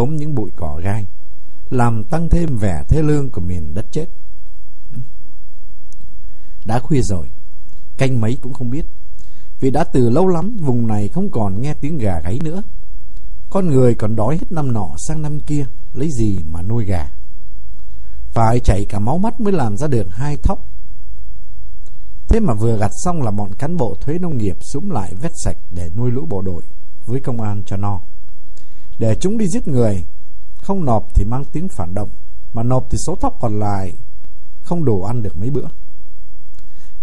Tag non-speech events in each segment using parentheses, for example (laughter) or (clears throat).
đốm những bụi cỏ gai, làm tăng thêm vẻ thế lương của miền đất chết. Đã khuya rồi, canh mấy cũng không biết, vì đã từ lâu lắm vùng này không còn nghe tiếng gà gáy nữa. Con người còn đói hết năm nọ sang năm kia, lấy gì mà nuôi gà. Phải chảy cả máu mắt mới làm ra được hai thóc. Thế mà vừa gặt xong là bọn cán bộ thuế nông nghiệp súng lại vét sạch để nuôi lũ bộ đội với công an cho no. Để chúng đi giết người, không nộp thì mang tiếng phản động, mà nộp thì số thóc còn lại không đủ ăn được mấy bữa.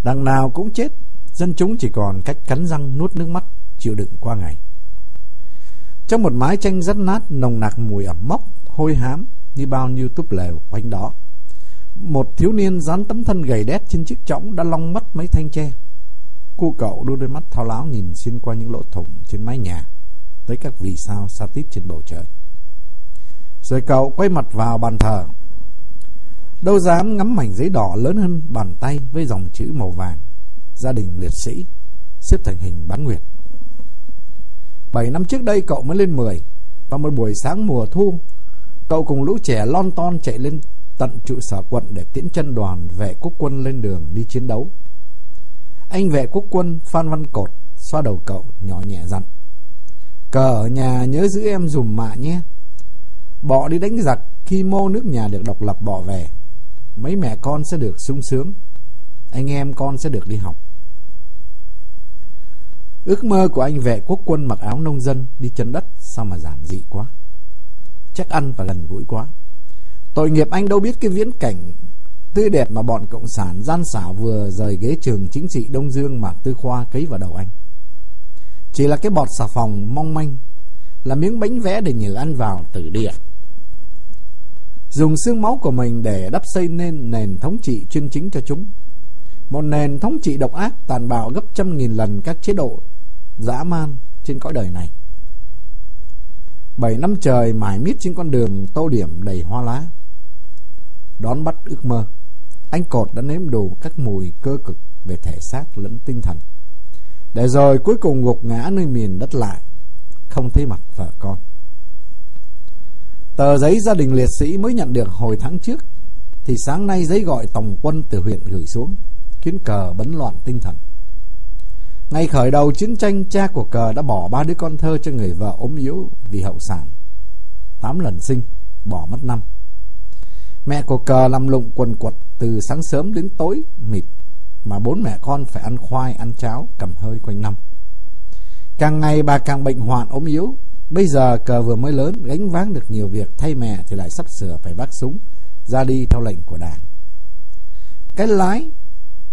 Đằng nào cũng chết, dân chúng chỉ còn cách cắn răng nuốt nước mắt chịu đựng qua ngày. Trong một mái tranh rất nát nồng nặc mùi ẩm mốc, hôi hám như bao nhiêu túp lều quanh đó. Một thiếu niên dán tấm thân gầy đét trên chiếc chõng đã long mất mấy thanh tre. Cô cậu đưa đôi mắt thao láo nhìn xuyên qua những lỗ thủng trên mái nhà tới các vì sao sa tít trên bầu trời. Rồi cậu quay mặt vào bàn thờ. Đâu dám ngắm mảnh giấy đỏ lớn hơn bàn tay với dòng chữ màu vàng. Gia đình liệt sĩ, xếp thành hình bán nguyệt. Bảy năm trước đây cậu mới lên 10 Và một buổi sáng mùa thu, Cậu cùng lũ trẻ lon ton chạy lên tận trụ sở quận để tiễn chân đoàn vệ quốc quân lên đường đi chiến đấu. Anh vệ quốc quân Phan Văn Cột xoa đầu cậu nhỏ nhẹ dặn. Cờ ở nhà nhớ giữ em dùm mạ nhé. Bỏ đi đánh giặc, khi mô nước nhà được độc lập bỏ về. Mấy mẹ con sẽ được sung sướng. Anh em con sẽ được đi học. Ước mơ của anh vệ quốc quân mặc áo nông dân đi chân đất sao mà giản dị quá. Chắc ăn và gần gũi quá. Tội nghiệp anh đâu biết cái viễn cảnh tươi đẹp mà bọn cộng sản gian xảo vừa rời ghế trường chính trị Đông Dương mà Tư Khoa cấy vào đầu anh. Chỉ là cái bọt xà phòng mong manh, là miếng bánh vẽ để nhử ăn vào tử địa. Dùng xương máu của mình để đắp xây nên nền thống trị chuyên chính cho chúng. Một nền thống trị độc ác tàn bạo gấp trăm nghìn lần các chế độ dã man trên cõi đời này. Bảy năm trời mải miết trên con đường tô điểm đầy hoa lá. Đón bắt ước mơ, anh Cột đã nếm đủ các mùi cơ cực về thể xác lẫn tinh thần. Để rồi cuối cùng gục ngã nơi miền đất lạ, không thấy mặt vợ con. Tờ giấy gia đình liệt sĩ mới nhận được hồi tháng trước, thì sáng nay giấy gọi tổng quân từ huyện gửi xuống, khiến cờ bấn loạn tinh thần. Ngày khởi đầu chiến tranh, cha của cờ đã bỏ ba đứa con thơ cho người vợ ốm yếu vì hậu sản. Tám lần sinh, bỏ mất năm. Mẹ của cờ làm lụng quần quật từ sáng sớm đến tối mịt, mà bốn mẹ con phải ăn khoai, ăn cháo, cầm hơi quanh năm. Càng ngày bà càng bệnh hoạn ốm yếu. Bây giờ cờ vừa mới lớn, gánh vác được nhiều việc thay mẹ thì lại sắp sửa phải vác súng, ra đi theo lệnh của đảng. Cái lái,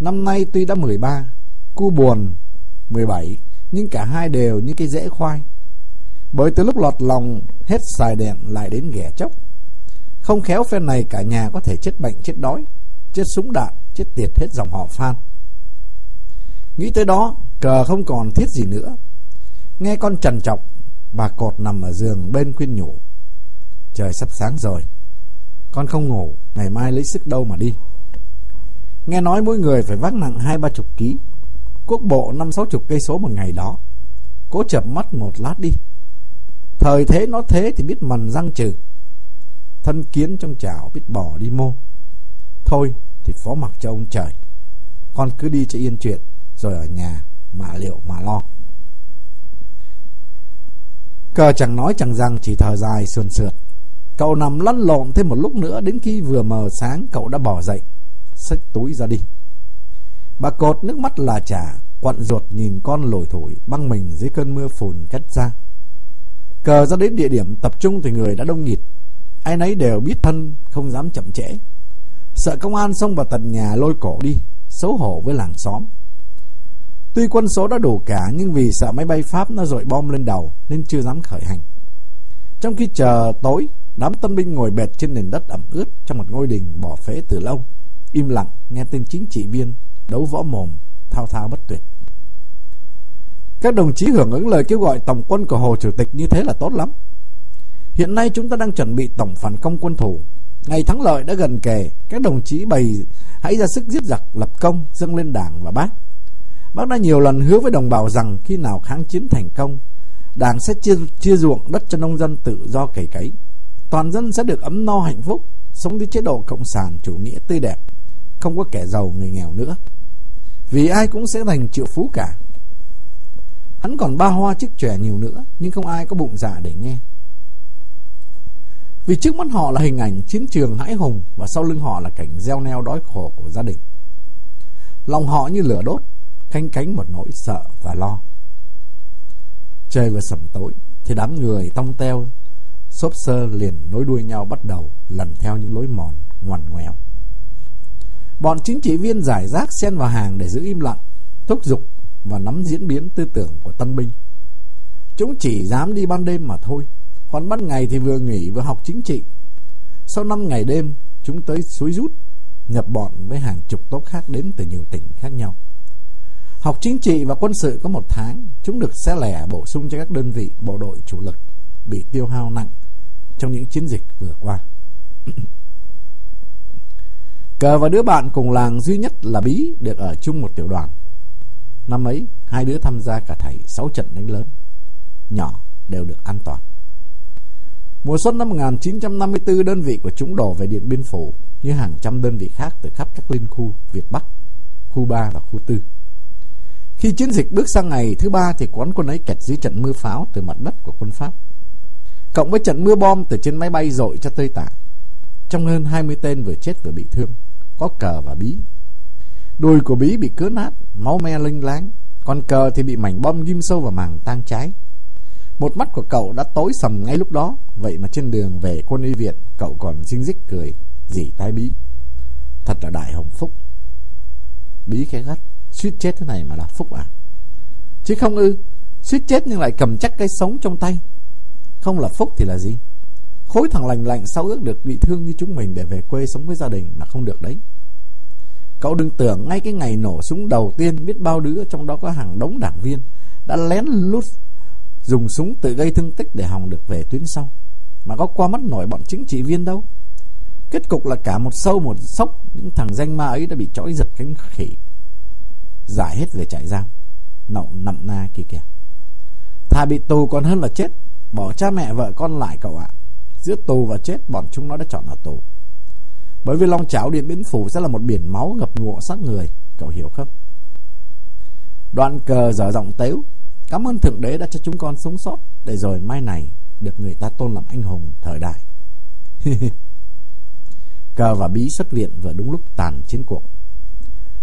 năm nay tuy đã 13, cu buồn 17 Nhưng cả hai đều như cái rễ khoai Bởi từ lúc lọt lòng Hết xài đèn lại đến ghẻ chốc Không khéo phen này cả nhà có thể chết bệnh chết đói Chết súng đạn Chết tiệt hết dòng họ Phan. Nghĩ tới đó, Cờ không còn thiết gì nữa. Nghe con trần trọng Bà cột nằm ở giường bên khuyên nhủ. Trời sắp sáng rồi, Con không ngủ, Ngày mai lấy sức đâu mà đi. Nghe nói mỗi người phải vác nặng hai ba chục ký, Quốc bộ năm sáu chục cây số một ngày đó. Cố chập mắt một lát đi. Thời thế nó thế thì biết mần răng trừ, Thân kiến trong chảo biết bỏ đi mô. Thôi thì phó mặc cho ông trời. Con cứ đi cho yên chuyện, Rồi ở nhà mà liệu mà lo. Cờ chẳng nói chẳng rằng chỉ thở dài sườn sượt. Cậu nằm lăn lộn thêm một lúc nữa Đến khi vừa mờ sáng cậu đã bỏ dậy, Xách túi ra đi. Bà cột nước mắt là trả Quặn ruột nhìn con lồi thổi Băng mình dưới cơn mưa phùn cách ra Cờ ra đến địa điểm tập trung Thì người đã đông nghịt. Ai nấy đều biết thân, không dám chậm trễ. Sợ công an xông vào tận nhà lôi cổ đi Xấu hổ với làng xóm Tuy quân số đã đủ cả Nhưng vì sợ máy bay Pháp nó dội bom lên đầu Nên chưa dám khởi hành Trong khi chờ tối Đám tân binh ngồi bệt trên nền đất ẩm ướt Trong một ngôi đình bỏ phế từ lâu Im lặng nghe tên chính trị viên đấu võ mồm, thao thao bất tuyệt. Các đồng chí hưởng ứng lời kêu gọi tổng quân của Hồ Chủ tịch như thế là tốt lắm. Hiện nay chúng ta đang chuẩn bị tổng phản công quân thủ. Ngày thắng lợi đã gần kề, các đồng chí bày hãy ra sức giết giặc, lập công, dâng lên đảng và bác. Bác đã nhiều lần hứa với đồng bào rằng khi nào kháng chiến thành công, Đảng sẽ chia, chia ruộng đất cho nông dân tự do cày cấy. Toàn dân sẽ được ấm no hạnh phúc, sống với chế độ cộng sản chủ nghĩa tươi đẹp, không có kẻ giàu người nghèo nữa. Vì ai cũng sẽ thành triệu phú cả. Hắn còn ba hoa chiếc trẻ nhiều nữa, nhưng không ai có bụng dạ để nghe. Vì trước mắt họ là hình ảnh chiến trường hãi hùng và sau lưng họ là cảnh gieo neo đói khổ của gia đình. Lòng họ như lửa đốt, canh cánh một nỗi sợ và lo. Trời vừa sẩm tối, thì đám người tông teo, xốp sơ liền nối đuôi nhau bắt đầu lần theo những lối mòn ngoằn ngoèo. Bọn chính trị viên giải rác xen vào hàng để giữ im lặng, thúc giục và nắm diễn biến tư tưởng của tân binh. Chúng chỉ dám đi ban đêm mà thôi, còn ban ngày thì vừa nghỉ vừa học chính trị. Sau 5 ngày đêm, chúng tới suối rút, nhập bọn với hàng chục tốp khác đến từ nhiều tỉnh khác nhau. Học chính trị và quân sự có một tháng, chúng được xe lẻ bổ sung cho các đơn vị bộ đội chủ lực bị tiêu hao nặng trong những chiến dịch vừa qua. (clears throat) Cờ và đứa bạn cùng làng duy nhất là Bí được ở chung một tiểu đoàn. Năm ấy, hai đứa tham gia cả thảy 6 trận đánh lớn. Nhỏ đều được an toàn. Mùa xuân năm 1954, đơn vị của chúng đổ về Điện Biên Phủ như hàng trăm đơn vị khác từ khắp các liên khu Việt Bắc, khu 3 và khu 4. Khi chiến dịch bước sang ngày thứ ba thì quán quân ấy kẹt dưới trận mưa pháo từ mặt đất của quân Pháp. Cộng với trận mưa bom từ trên máy bay dội cho tơi tả. Trong hơn 20 tên vừa chết vừa bị thương, có cờ và bí. Đùi của bí bị cứa nát, máu me linh láng, còn cờ thì bị mảnh bom ghim sâu vào màng tang trái. Một mắt của cậu đã tối sầm ngay lúc đó, vậy mà trên đường về quân y viện, cậu còn xinh dích cười, dỉ tai bí. Thật là đại hồng phúc. Bí khẽ gắt, suýt chết thế này mà là phúc à? Chứ không ư, suýt chết nhưng lại cầm chắc cái sống trong tay. Không là phúc thì là gì? Khối thằng lành lạnh sao ước được bị thương như chúng mình để về quê sống với gia đình mà không được đấy. Cậu đừng tưởng ngay cái ngày nổ súng đầu tiên biết bao đứa trong đó có hàng đống đảng viên đã lén lút dùng súng tự gây thương tích để hòng được về tuyến sau. Mà có qua mắt nổi bọn chính trị viên đâu. Kết cục là cả một sâu một sốc những thằng danh ma ấy đã bị trói giật cánh khỉ. Giải hết về trại giam. Nậu nặm na kì kìa. Thà bị tù còn hơn là chết. Bỏ cha mẹ vợ con lại cậu ạ. Giữa tù và chết, bọn chúng nó đã chọn ở tù. Bởi vì Long Chảo Điện Biên Phủ sẽ là một biển máu ngập ngụa xác người. Cậu hiểu không? Đoạn cờ dở giọng tếu Cảm ơn Thượng Đế đã cho chúng con sống sót Để rồi mai này Được người ta tôn làm anh hùng thời đại. (laughs) Cờ và bí xuất viện Vừa đúng lúc tàn chiến cuộc.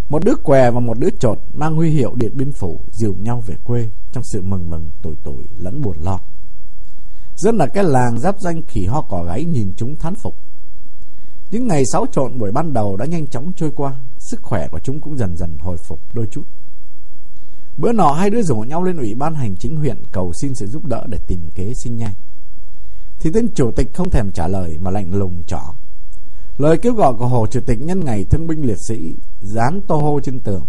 Một đứa què và một đứa trột Mang huy hiệu Điện Biên Phủ Dìu nhau về quê Trong sự mừng mừng, tủi tủi, lẫn buồn lo. Dân là cái làng giáp danh khỉ ho cỏ gáy Nhìn chúng thán phục. Những ngày xáo trộn buổi ban đầu đã nhanh chóng trôi qua, Sức khỏe của chúng cũng dần dần hồi phục đôi chút. Bữa nọ hai đứa rủ nhau lên ủy ban hành chính huyện cầu xin sự giúp đỡ để tìm kế sinh nhai. Thì tên chủ tịch không thèm trả lời mà lạnh lùng trỏ. Lời kêu gọi của Hồ Chủ tịch nhân ngày thương binh liệt sĩ dán tô hô trên tường.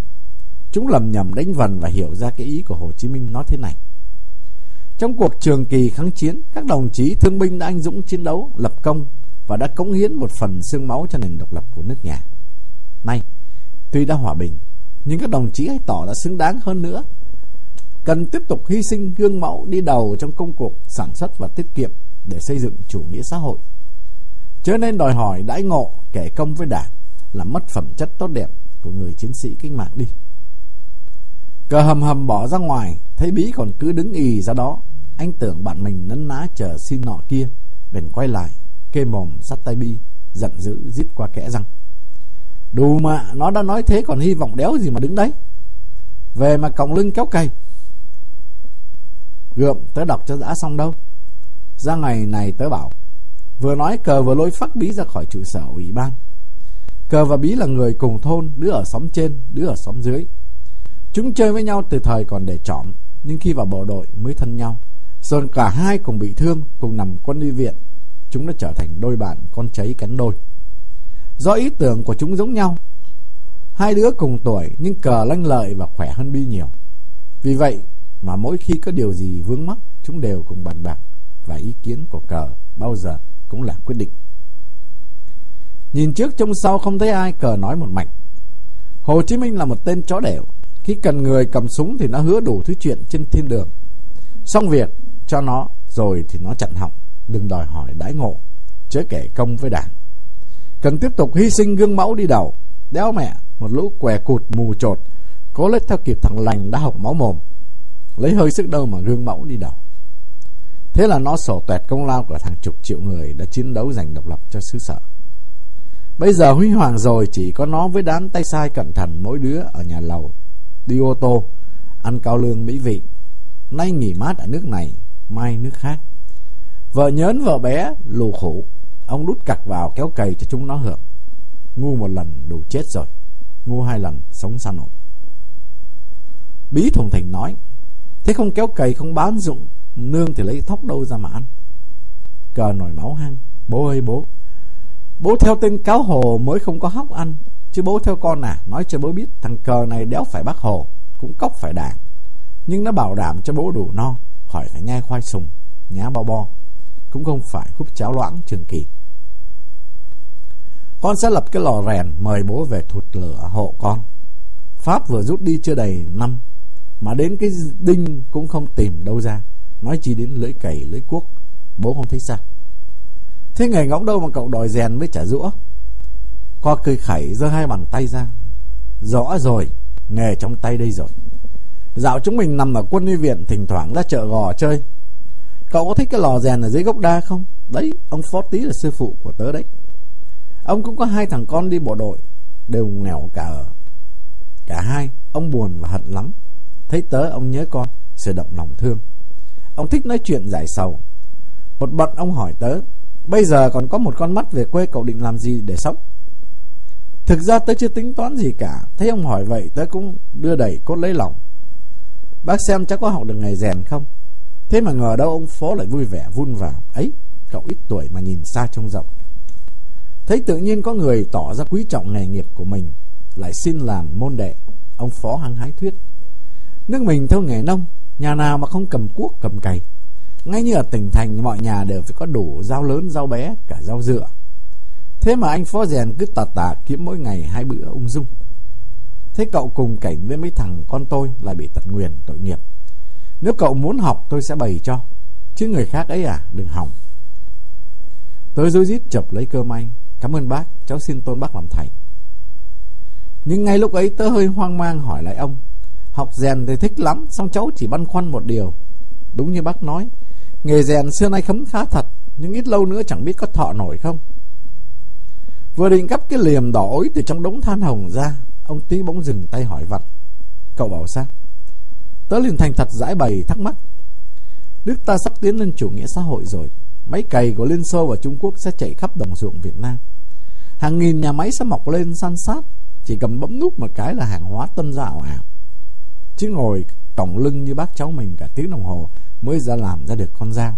Chúng lầm nhầm đánh vần và hiểu ra cái ý của Hồ Chí Minh nói thế này. Trong cuộc trường kỳ kháng chiến, các đồng chí thương binh đã anh dũng chiến đấu, lập công và đã cống hiến một phần xương máu cho nền độc lập của nước nhà. Nay, tuy đã hòa bình, nhưng các đồng chí hãy tỏ ra xứng đáng hơn nữa. Cần tiếp tục hy sinh gương mẫu đi đầu trong công cuộc sản xuất và tiết kiệm để xây dựng chủ nghĩa xã hội. Chớ nên đòi hỏi đãi ngộ kể công với đảng là mất phẩm chất tốt đẹp của người chiến sĩ cách mạng đi. Cờ hầm hầm bỏ ra ngoài, thấy bí còn cứ đứng ì ra đó. Anh tưởng bạn mình nấn ná chờ xin nọ kia, bèn quay lại, kê mồm sắt tay bi, giận dữ rít qua kẽ răng đù mà Nó đã nói thế còn hy vọng đéo gì mà đứng đấy. Về mà còng lưng kéo cày. Gượm tớ đọc cho đã xong đâu. Ra ngày này tớ bảo Vừa nói cờ vừa lôi phát bí ra khỏi trụ sở ủy ban. Cờ và bí là người cùng thôn Đứa ở xóm trên, đứa ở xóm dưới. Chúng chơi với nhau từ thời còn để trỏm Nhưng khi vào bộ đội mới thân nhau. Rồi cả hai cùng bị thương Cùng nằm quân y viện. Chúng đã trở thành đôi bạn con cháy cánh đôi. Do ý tưởng của chúng giống nhau. Hai đứa cùng tuổi Nhưng cờ lanh lợi và khỏe hơn Bi nhiều. Vì vậy mà mỗi khi có điều gì vướng mắc Chúng đều cùng bàn bạc Và ý kiến của cờ bao giờ cũng là quyết định. Nhìn trước trông sau không thấy ai Cờ nói một mạch. Hồ Chí Minh là một tên chó đẻo. Khi cần người cầm súng thì nó hứa đủ thứ chuyện trên thiên đường. Xong việc cho nó rồi thì nó chặn hỏng, đừng đòi hỏi đãi ngộ, chớ kể công với đảng. Cần tiếp tục hy sinh gương mẫu đi đầu, đéo mẹ, một lũ què cụt mù trột, cố lết theo kịp thằng lành đã học máu mồm, lấy hơi sức đâu mà gương mẫu đi đầu. Thế là nó sổ tuẹt công lao của thằng chục triệu người đã chiến đấu giành độc lập cho xứ sở. Bây giờ huy hoàng rồi chỉ có nó với đám tay sai cẩn thận mỗi đứa ở nhà lầu, đi ô tô, ăn cao lương mỹ vị. Nay nghỉ mát ở nước này, mai nước khác. Vợ nhớn vợ bé, lù khủ, ông đút cặc vào kéo cày cho chúng nó hưởng. Ngu một lần đủ chết rồi, ngu hai lần sống sao nổi. Bí Thùng Thành nói, thế không kéo cày không bán dụng, nương thì lấy thóc đâu ra mà ăn. Cờ nổi máu hăng, bố ơi bố, Bố theo tên cáo hồ mới không có hóc ăn Chứ bố theo con à Nói cho bố biết thằng cờ này đéo phải bác hồ Cũng cốc phải đảng Nhưng nó bảo đảm cho bố đủ no Khỏi phải nhai khoai sùng Nhá bo bo cũng không phải hút cháo loãng trường kỳ. Con sẽ lập cái lò rèn Mời bố về thụt lửa hộ con. Pháp vừa rút đi chưa đầy năm, Mà đến cái đinh cũng không tìm đâu ra. Nói chi đến lưỡi cày, lưỡi cuốc, Bố không thấy sao. Thế nghề ngỗng đâu mà cậu đòi rèn với trả rũa. Co cười khẩy, giơ hai bàn tay ra. Rõ rồi, Nghề trong tay đây rồi. Dạo chúng mình nằm ở quân y viện, Thỉnh thoảng ra chợ gò chơi. Cậu có thích cái lò rèn ở dưới gốc đa không? Đấy, ông Phó Tý là sư phụ của tớ đấy. Ông cũng có hai thằng con đi bộ đội, Đều nghèo cả ở. Cả hai, Ông buồn và hận lắm. Thấy tớ, ông nhớ con Sự động lòng thương. Ông thích nói chuyện giải sầu. Một bận ông hỏi tớ, Bây giờ còn có một con mắt về quê cậu định làm gì để sống? Thực ra tớ chưa tính toán gì cả. Thấy ông hỏi vậy, tớ cũng đưa đẩy cốt lấy lòng. Bác xem chắc có học được nghề rèn không? Thế mà ngờ đâu ông phó lại vui vẻ vun vào Ấy cậu ít tuổi mà nhìn xa trông rộng Thấy tự nhiên có người tỏ ra quý trọng nghề nghiệp của mình Lại xin làm môn đệ Ông phó hăng hái thuyết Nước mình theo nghề nông Nhà nào mà không cầm cuốc cầm cày ngay như ở tỉnh thành mọi nhà đều phải có đủ rau lớn, rau bé, cả rau dựa. Thế mà anh phó rèn cứ tà tà kiếm mỗi ngày hai bữa ung dung. Thế cậu cùng cảnh với mấy thằng con tôi lại bị tật nguyền tội nghiệp. Nếu cậu muốn học tôi sẽ bày cho. Chứ người khác ấy à, đừng hỏng. Tôi dối rít chập lấy cơ may. Cảm ơn bác, cháu xin tôn bác làm thầy. Nhưng ngay lúc ấy tớ hơi hoang mang hỏi lại ông. Học rèn thì thích lắm, xong cháu chỉ băn khoăn một điều. Đúng như bác nói, Nghề rèn xưa nay khấm khá thật Nhưng ít lâu nữa chẳng biết có thọ nổi không Vừa định cắp cái liềm đỏ ối Từ trong đống than hồng ra Ông tí bỗng dừng tay hỏi vặt Cậu bảo sao Tớ liền thành thật giải bày thắc mắc. Nước ta sắp tiến lên chủ nghĩa xã hội rồi. Máy cày của Liên Xô và Trung Quốc Sẽ chạy khắp đồng ruộng Việt Nam. Hàng nghìn nhà máy sẽ mọc lên san sát. Chỉ cầm bấm nút một cái là hàng hóa tân ra ảo ảo. Chứ ngồi cổng lưng như bác cháu mình cả tiếng đồng hồ mới ra làm ra được con dao.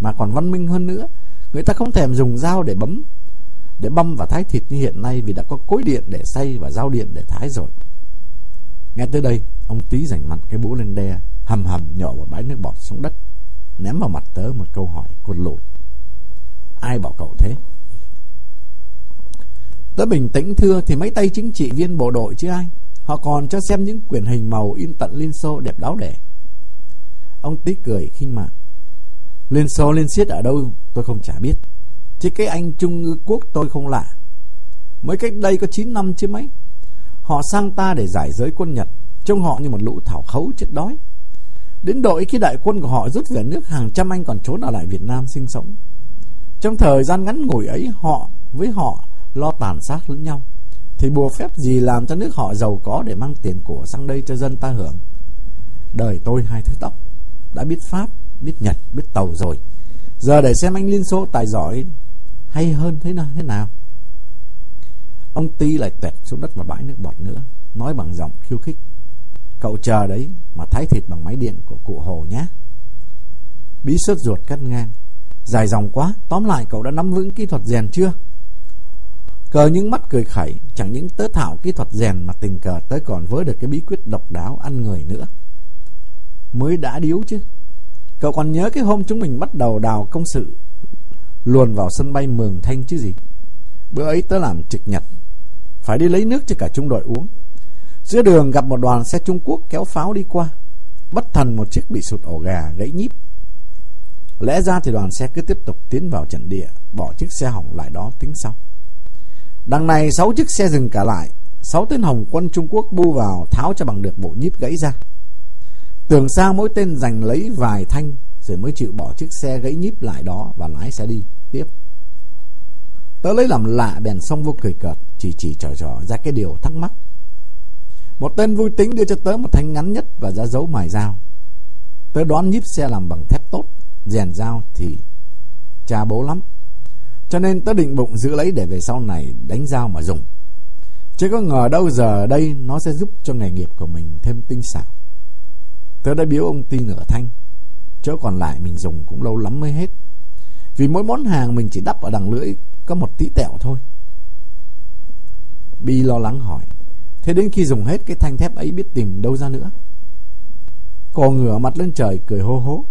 Mà còn văn minh hơn nữa, người ta không thèm dùng dao để bấm, để băm và thái thịt như hiện nay vì đã có cối điện để xay và dao điện để thái rồi nghe tới đây, ông tí rảnh mặt cái búa lên đe, hầm hầm nhỏ một bãi nước bọt xuống đất, ném vào mặt tớ một câu hỏi cột lụt ai bảo cậu thế? Tớ bình tĩnh thưa, thì mấy tay chính trị viên bộ đội chứ ai? Họ còn cho xem những quyển hình màu in tận liên xô đẹp đáo để Ông tí cười khinh mạng. Liên Xô, Liên Xiết ở đâu? Tôi không chả biết. Chứ cái anh Trung quốc tôi không lạ. Mới cách đây có 9 năm chứ mấy. Họ sang ta để giải giới quân Nhật Trông họ như một lũ thảo khấu chết đói. Đến đội khi đại quân của họ rút về nước Hàng trăm anh còn trốn ở lại Việt Nam sinh sống. Trong thời gian ngắn ngủi ấy Họ với họ lo tàn sát lẫn nhau. Thì bùa phép gì làm cho nước họ giàu có Để mang tiền của sang đây cho dân ta hưởng? Đời tôi hai thứ tóc. Đã biết Pháp, biết Nhật, biết Tàu rồi. Giờ để xem anh Liên Xô tài giỏi hay hơn thế nào thế nào. Ông Ti lại tẹp xuống đất và bãi nước bọt nữa, nói bằng giọng khiêu khích. Cậu chờ đấy mà thái thịt bằng máy điện của cụ Hồ nhé. Bí sốt ruột cắt ngang. Dài dòng quá, tóm lại cậu đã nắm vững kỹ thuật rèn chưa? Cờ những mắt cười khẩy, chẳng những tớ thảo kỹ thuật rèn mà tình cờ tới còn với được cái bí quyết độc đáo ăn người nữa mới đã điếu chứ. Cậu còn nhớ cái hôm chúng mình bắt đầu đào công sự luồn vào sân bay Mường Thanh chứ gì. Bữa ấy tớ làm trực nhật, phải đi lấy nước cho cả trung đội uống. Giữa đường gặp một đoàn xe Trung Quốc kéo pháo đi qua. Bất thần một chiếc bị sụt ổ gà gãy nhíp. Lẽ ra thì đoàn xe cứ tiếp tục tiến vào trận địa, bỏ chiếc xe hỏng lại đó tính sau. Đằng này sáu chiếc xe dừng cả lại, sáu tên hồng quân Trung Quốc bu vào tháo cho bằng được bộ nhíp gãy ra. Tưởng sao mỗi tên giành lấy vài thanh rồi mới chịu bỏ chiếc xe gãy nhíp lại đó và lái xe đi tiếp. Tớ lấy làm lạ bèn xong vô cười cợt, chỉ chỉ trò trò ra cái điều thắc mắc. Một tên vui tính đưa cho tớ một thanh ngắn nhất và ra dấu mài dao. Tớ đoán nhíp xe làm bằng thép tốt, rèn dao thì cha bố lắm. Cho nên tớ định bụng giữ lấy để về sau này đánh dao mà dùng. Chứ có ngờ đâu giờ đây nó sẽ giúp cho nghề nghiệp của mình thêm tinh xảo. Tớ đã biếu ông Ti nửa thanh. Chỗ còn lại mình dùng cũng lâu lắm mới hết. Vì mỗi món hàng mình chỉ đắp ở đằng lưỡi có một tí tẹo thôi. Bi lo lắng hỏi. Thế đến khi dùng hết cái thanh thép ấy biết tìm đâu ra nữa. Cô ngửa mặt lên trời cười hô hố.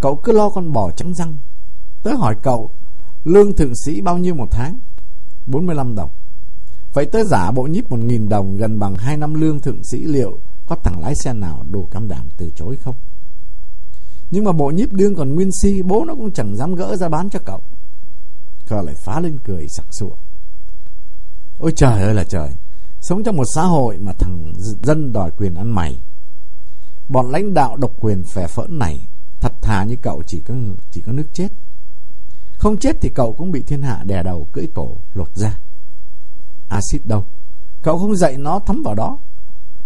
Cậu cứ lo con bò trắng răng. Tớ hỏi cậu, lương thượng sĩ bao nhiêu một tháng? 45 đồng. Vậy tớ giả bộ nhíp 1.000 đồng gần bằng 2 năm lương thượng sĩ liệu có thằng lái xe nào đủ cam đảm từ chối không? Nhưng mà bộ nhíp đương còn nguyên si, bố nó cũng chẳng dám gỡ ra bán cho cậu. Khờ lại phá lên cười sặc sụa. Ôi trời ơi là trời, sống trong một xã hội mà thằng dân đòi quyền ăn mày. Bọn lãnh đạo độc quyền phè phỡn này, thật thà như cậu chỉ có chỉ có nước chết. Không chết thì cậu cũng bị thiên hạ đè đầu cưỡi cổ lột ra. Acid đâu? Cậu không dạy nó thấm vào đó.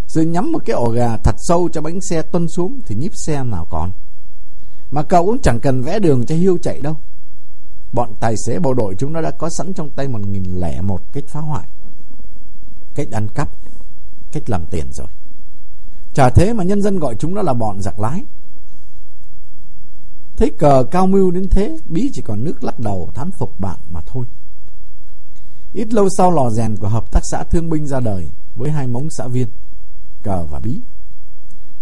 Rồi nhắm một cái ổ gà thật sâu cho bánh xe tuân xuống thì nhíp xe nào còn. Mà cậu cũng chẳng cần vẽ đường cho hiêu chạy đâu. Bọn tài xế bộ đội chúng nó đã có sẵn trong tay một nghìn lẻ một cách phá hoại. Cách ăn cắp, cách làm tiền rồi. Chả thế mà nhân dân gọi chúng nó là bọn giặc lái. Thấy cờ cao mưu đến thế, Bí chỉ còn nước lắc đầu thán phục bạn mà thôi. Ít lâu sau lò rèn của hợp tác xã thương binh ra đời với hai mống xã viên, cờ và Bí.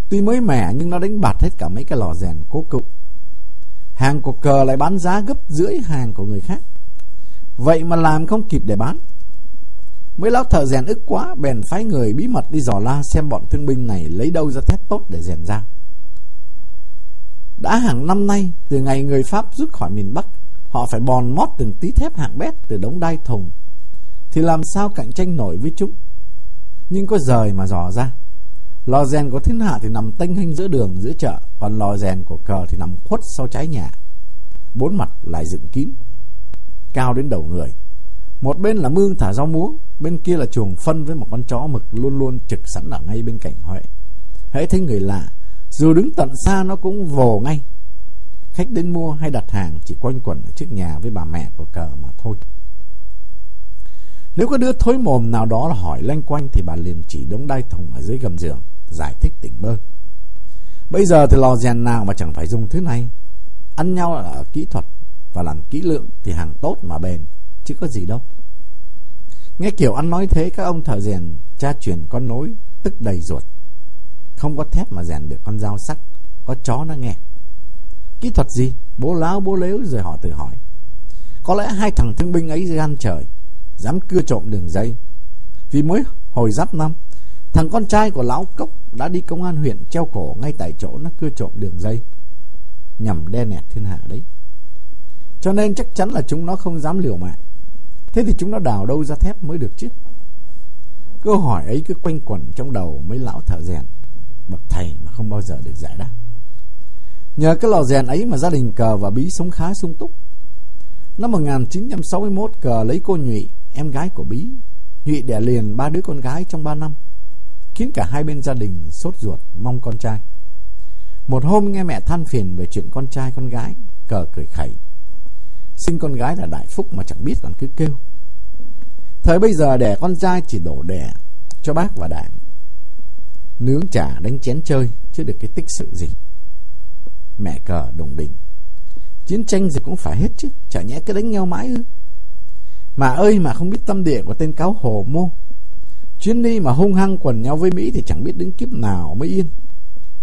Tuy mới mẻ nhưng nó đánh bạt hết cả mấy cái lò rèn cố cựu Hàng của cờ lại bán giá gấp rưỡi hàng của người khác. Vậy mà làm không kịp để bán. Mấy lão thợ rèn ức quá, bèn phái người bí mật đi dò la xem bọn thương binh này lấy đâu ra thép tốt để rèn ra. Đã hàng năm nay, từ ngày người Pháp rút khỏi miền Bắc, họ phải bòn mót từng tí thép hạng bét từ đống đai thùng. Thì làm sao cạnh tranh nổi với chúng? Nhưng có rời mà dò ra. Lò rèn của thiên hạ thì nằm tênh hình giữa đường, giữa chợ, còn lò rèn của cờ thì nằm khuất sau trái nhà. Bốn mặt lại dựng kín, cao đến đầu người. Một bên là mương thả rau muống, bên kia là chuồng phân với một con chó mực luôn luôn trực sẵn ở ngay bên cạnh Huệ. Hãy thấy người lạ, dù đứng tận xa nó cũng vồ ngay. Khách đến mua hay đặt hàng chỉ quanh quẩn ở trước nhà với bà mẹ của cờ mà thôi. Nếu có đứa thối mồm nào đó là hỏi lanh quanh thì bà liền chỉ đống đai thùng ở dưới gầm giường, giải thích tỉnh bơ. Bây giờ thì lò rèn nào mà chẳng phải dùng thứ này. Ăn nhau là ở kỹ thuật và làm kỹ lượng thì hàng tốt mà bền, chứ có gì đâu. Nghe kiểu ăn nói thế các ông thợ rèn cha truyền con nối tức đầy ruột. Không có thép mà rèn được con dao sắc, có chó nó nghe. Kỹ thuật gì? Bố láo bố lếu rồi họ tự hỏi. Có lẽ hai thằng thương binh ấy gan trời, dám cưa trộm đường dây. Vì mới hồi giáp năm, thằng con trai của lão cốc đã đi công an huyện treo cổ ngay tại chỗ nó cưa trộm đường dây. Nhằm đe nẹt thiên hạ đấy. Cho nên chắc chắn là chúng nó không dám liều mạng. Thế thì chúng nó đào đâu ra thép mới được chứ? Câu hỏi ấy cứ quanh quẩn trong đầu mấy lão thợ rèn, bậc thầy mà không bao giờ được giải đáp. Nhờ cái lò rèn ấy mà gia đình cờ và bí sống khá sung túc. Năm 1961 cờ lấy cô Nhụy, em gái của bí. Nhụy đẻ liền ba đứa con gái trong ba năm, khiến cả hai bên gia đình sốt ruột mong con trai. Một hôm nghe mẹ than phiền về chuyện con trai con gái, cờ cười khẩy. Sinh con gái là đại phúc mà chẳng biết còn cứ kêu. Thời bây giờ đẻ con trai chỉ đổ đẻ cho bác và đảng. Nướng chả đánh chén chơi, chứ được cái tích sự gì. Mẹ cờ đồng đỉnh. Chiến tranh gì cũng phải hết chứ, chả nhẽ cứ đánh nhau mãi ư. Mà ơi mà không biết tâm địa của tên cáo hồ mô. Chuyến đi mà hung hăng quần nhau với Mỹ thì chẳng biết đến kiếp nào mới yên.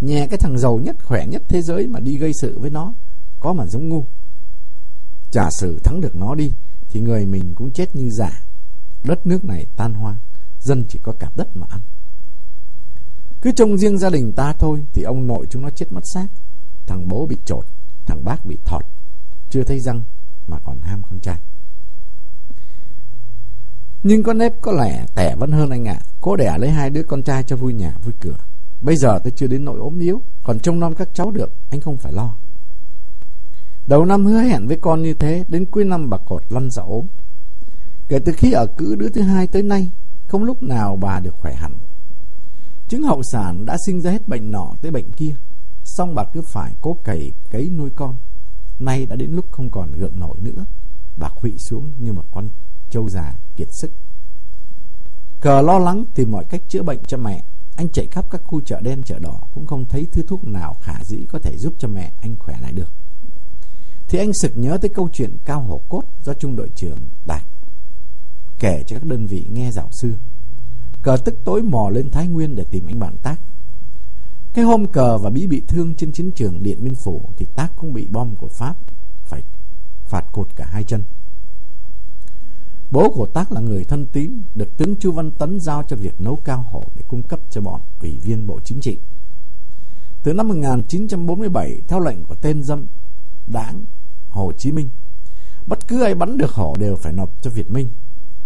Nhà cái thằng giàu nhất, khỏe nhất thế giới mà đi gây sự với nó, có mà giống ngu. Giả sử thắng được nó đi, thì người mình cũng chết như giả. Đất nước này tan hoang, dân chỉ có cả đất mà ăn. Cứ trông riêng gia đình ta thôi thì ông nội chúng nó chết mất xác. Thằng bố bị trột, thằng bác bị thọt, chưa thấy răng mà còn ham con trai. Nhưng con nếp có lẽ tẻ vẫn hơn anh ạ. À. Cố đẻ lấy hai đứa con trai cho vui nhà vui cửa. Bây giờ tôi chưa đến nỗi ốm yếu, còn trông nom các cháu được, anh không phải lo. Đầu năm hứa hẹn với con như thế, đến cuối năm bà cột lăn ra ốm. Kể từ khi ở cữ đứa thứ hai tới nay, không lúc nào bà được khỏe hẳn. Chứng hậu sản đã sinh ra hết bệnh nọ tới bệnh kia, xong bà cứ phải cố cày cấy nuôi con. Nay đã đến lúc không còn gượng nổi nữa, bà khụy xuống như một con trâu già kiệt sức. Cờ lo lắng tìm mọi cách chữa bệnh cho mẹ, anh chạy khắp các khu chợ đen chợ đỏ cũng không thấy thứ thuốc nào khả dĩ có thể giúp cho mẹ anh khỏe lại được. Thì anh sực nhớ tới câu chuyện cao hổ cốt do trung đội trưởng Đạt kể cho các đơn vị nghe dạo xưa. Cờ tức tối mò lên Thái Nguyên để tìm anh bạn Tác. Cái hôm cờ và Bí bị thương trên chiến trường Điện Biên Phủ thì Tác cũng bị bom của Pháp phải phạt cột cả hai chân. Bố của Tác là người thân tín, được tướng Chu Văn Tấn giao cho việc nấu cao hổ để cung cấp cho bọn ủy viên Bộ Chính trị. Từ năm 1947, theo lệnh của tên dâm đảng Hồ Chí Minh, bất cứ ai bắn được hổ đều phải nộp cho Việt Minh.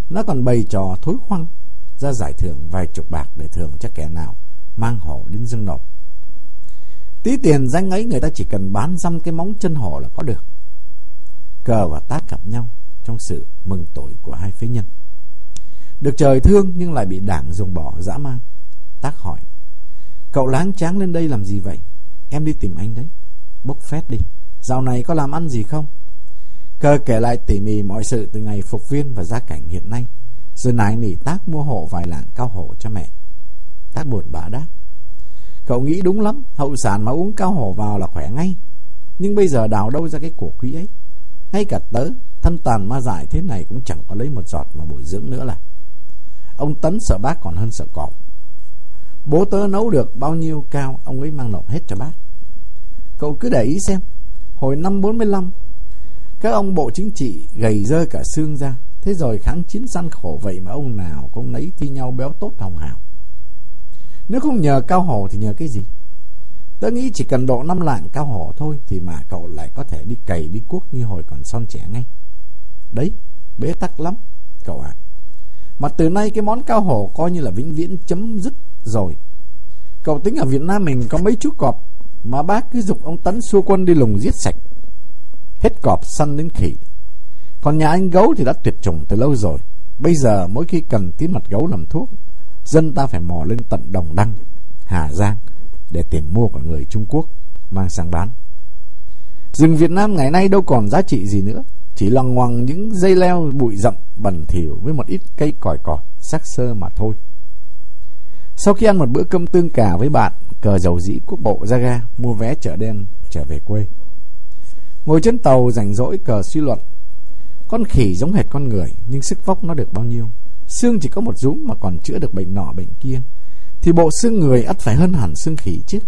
Nó còn bày trò thối khoăng ra giải thưởng vài chục bạc để thưởng cho kẻ nào mang hổ đến dâng nộp. Tí tiền danh ấy người ta chỉ cần bán dăm cái móng chân hổ là có được. Cờ và Tác gặp nhau trong sự mừng tội của hai phế nhân. Được trời thương nhưng lại bị đảng dùng bỏ dã man. Tác hỏi, cậu láng tráng lên đây làm gì vậy? Em đi tìm anh đấy. Bốc phét đi. Dạo này có làm ăn gì không? Cơ kể lại tỉ mỉ mọi sự từ ngày phục viên và gia cảnh hiện nay. Rồi nài nỉ tác mua hộ vài lạng cao hổ cho mẹ. Tác buồn bã đáp. Cậu nghĩ đúng lắm, hậu sản mà uống cao hổ vào là khỏe ngay. Nhưng bây giờ đào đâu ra cái cổ quý ấy? Ngay cả tớ, thân tàn ma dại thế này cũng chẳng có lấy một giọt mà bồi dưỡng nữa là. Ông Tấn sợ bác còn hơn sợ cọp. Bố tớ nấu được bao nhiêu cao, ông ấy mang nộp hết cho bác. Cậu cứ để ý xem, hồi năm 45, các ông bộ chính trị gầy rơi cả xương ra. Thế rồi kháng chiến săn khổ vậy mà ông nào cũng nấy thi nhau béo tốt hồng hào. Nếu không nhờ cao hổ thì nhờ cái gì? Tớ nghĩ chỉ cần độ năm lạng cao hổ thôi thì mà cậu lại có thể đi cày đi cuốc như hồi còn son trẻ ngay. Đấy, bế tắc lắm, cậu ạ. À. Mà từ nay cái món cao hổ coi như là vĩnh viễn chấm dứt rồi. Cậu tính ở Việt Nam mình có mấy chú cọp mà bác cứ dục ông Tấn xua quân đi lùng giết sạch. Hết cọp săn đến khỉ. Còn nhà anh gấu thì đã tuyệt chủng từ lâu rồi. Bây giờ mỗi khi cần tí mặt gấu làm thuốc, dân ta phải mò lên tận Đồng Đăng, Hà Giang để tìm mua của người Trung Quốc mang sang bán. Rừng Việt Nam ngày nay đâu còn giá trị gì nữa, chỉ loằng ngoằng những dây leo bụi rậm bẩn thỉu với một ít cây còi cọt sắc sơ mà thôi. Sau khi ăn một bữa cơm tương cà với bạn, cờ dầu dĩ quốc bộ ra ga mua vé chợ đen trở về quê. Ngồi trên tàu rảnh rỗi cờ suy luận. Con khỉ giống hệt con người, nhưng sức vóc nó được bao nhiêu? Xương chỉ có một rúm mà còn chữa được bệnh nọ bệnh kia. Thì bộ xương người ắt phải hơn hẳn xương khỉ chứ.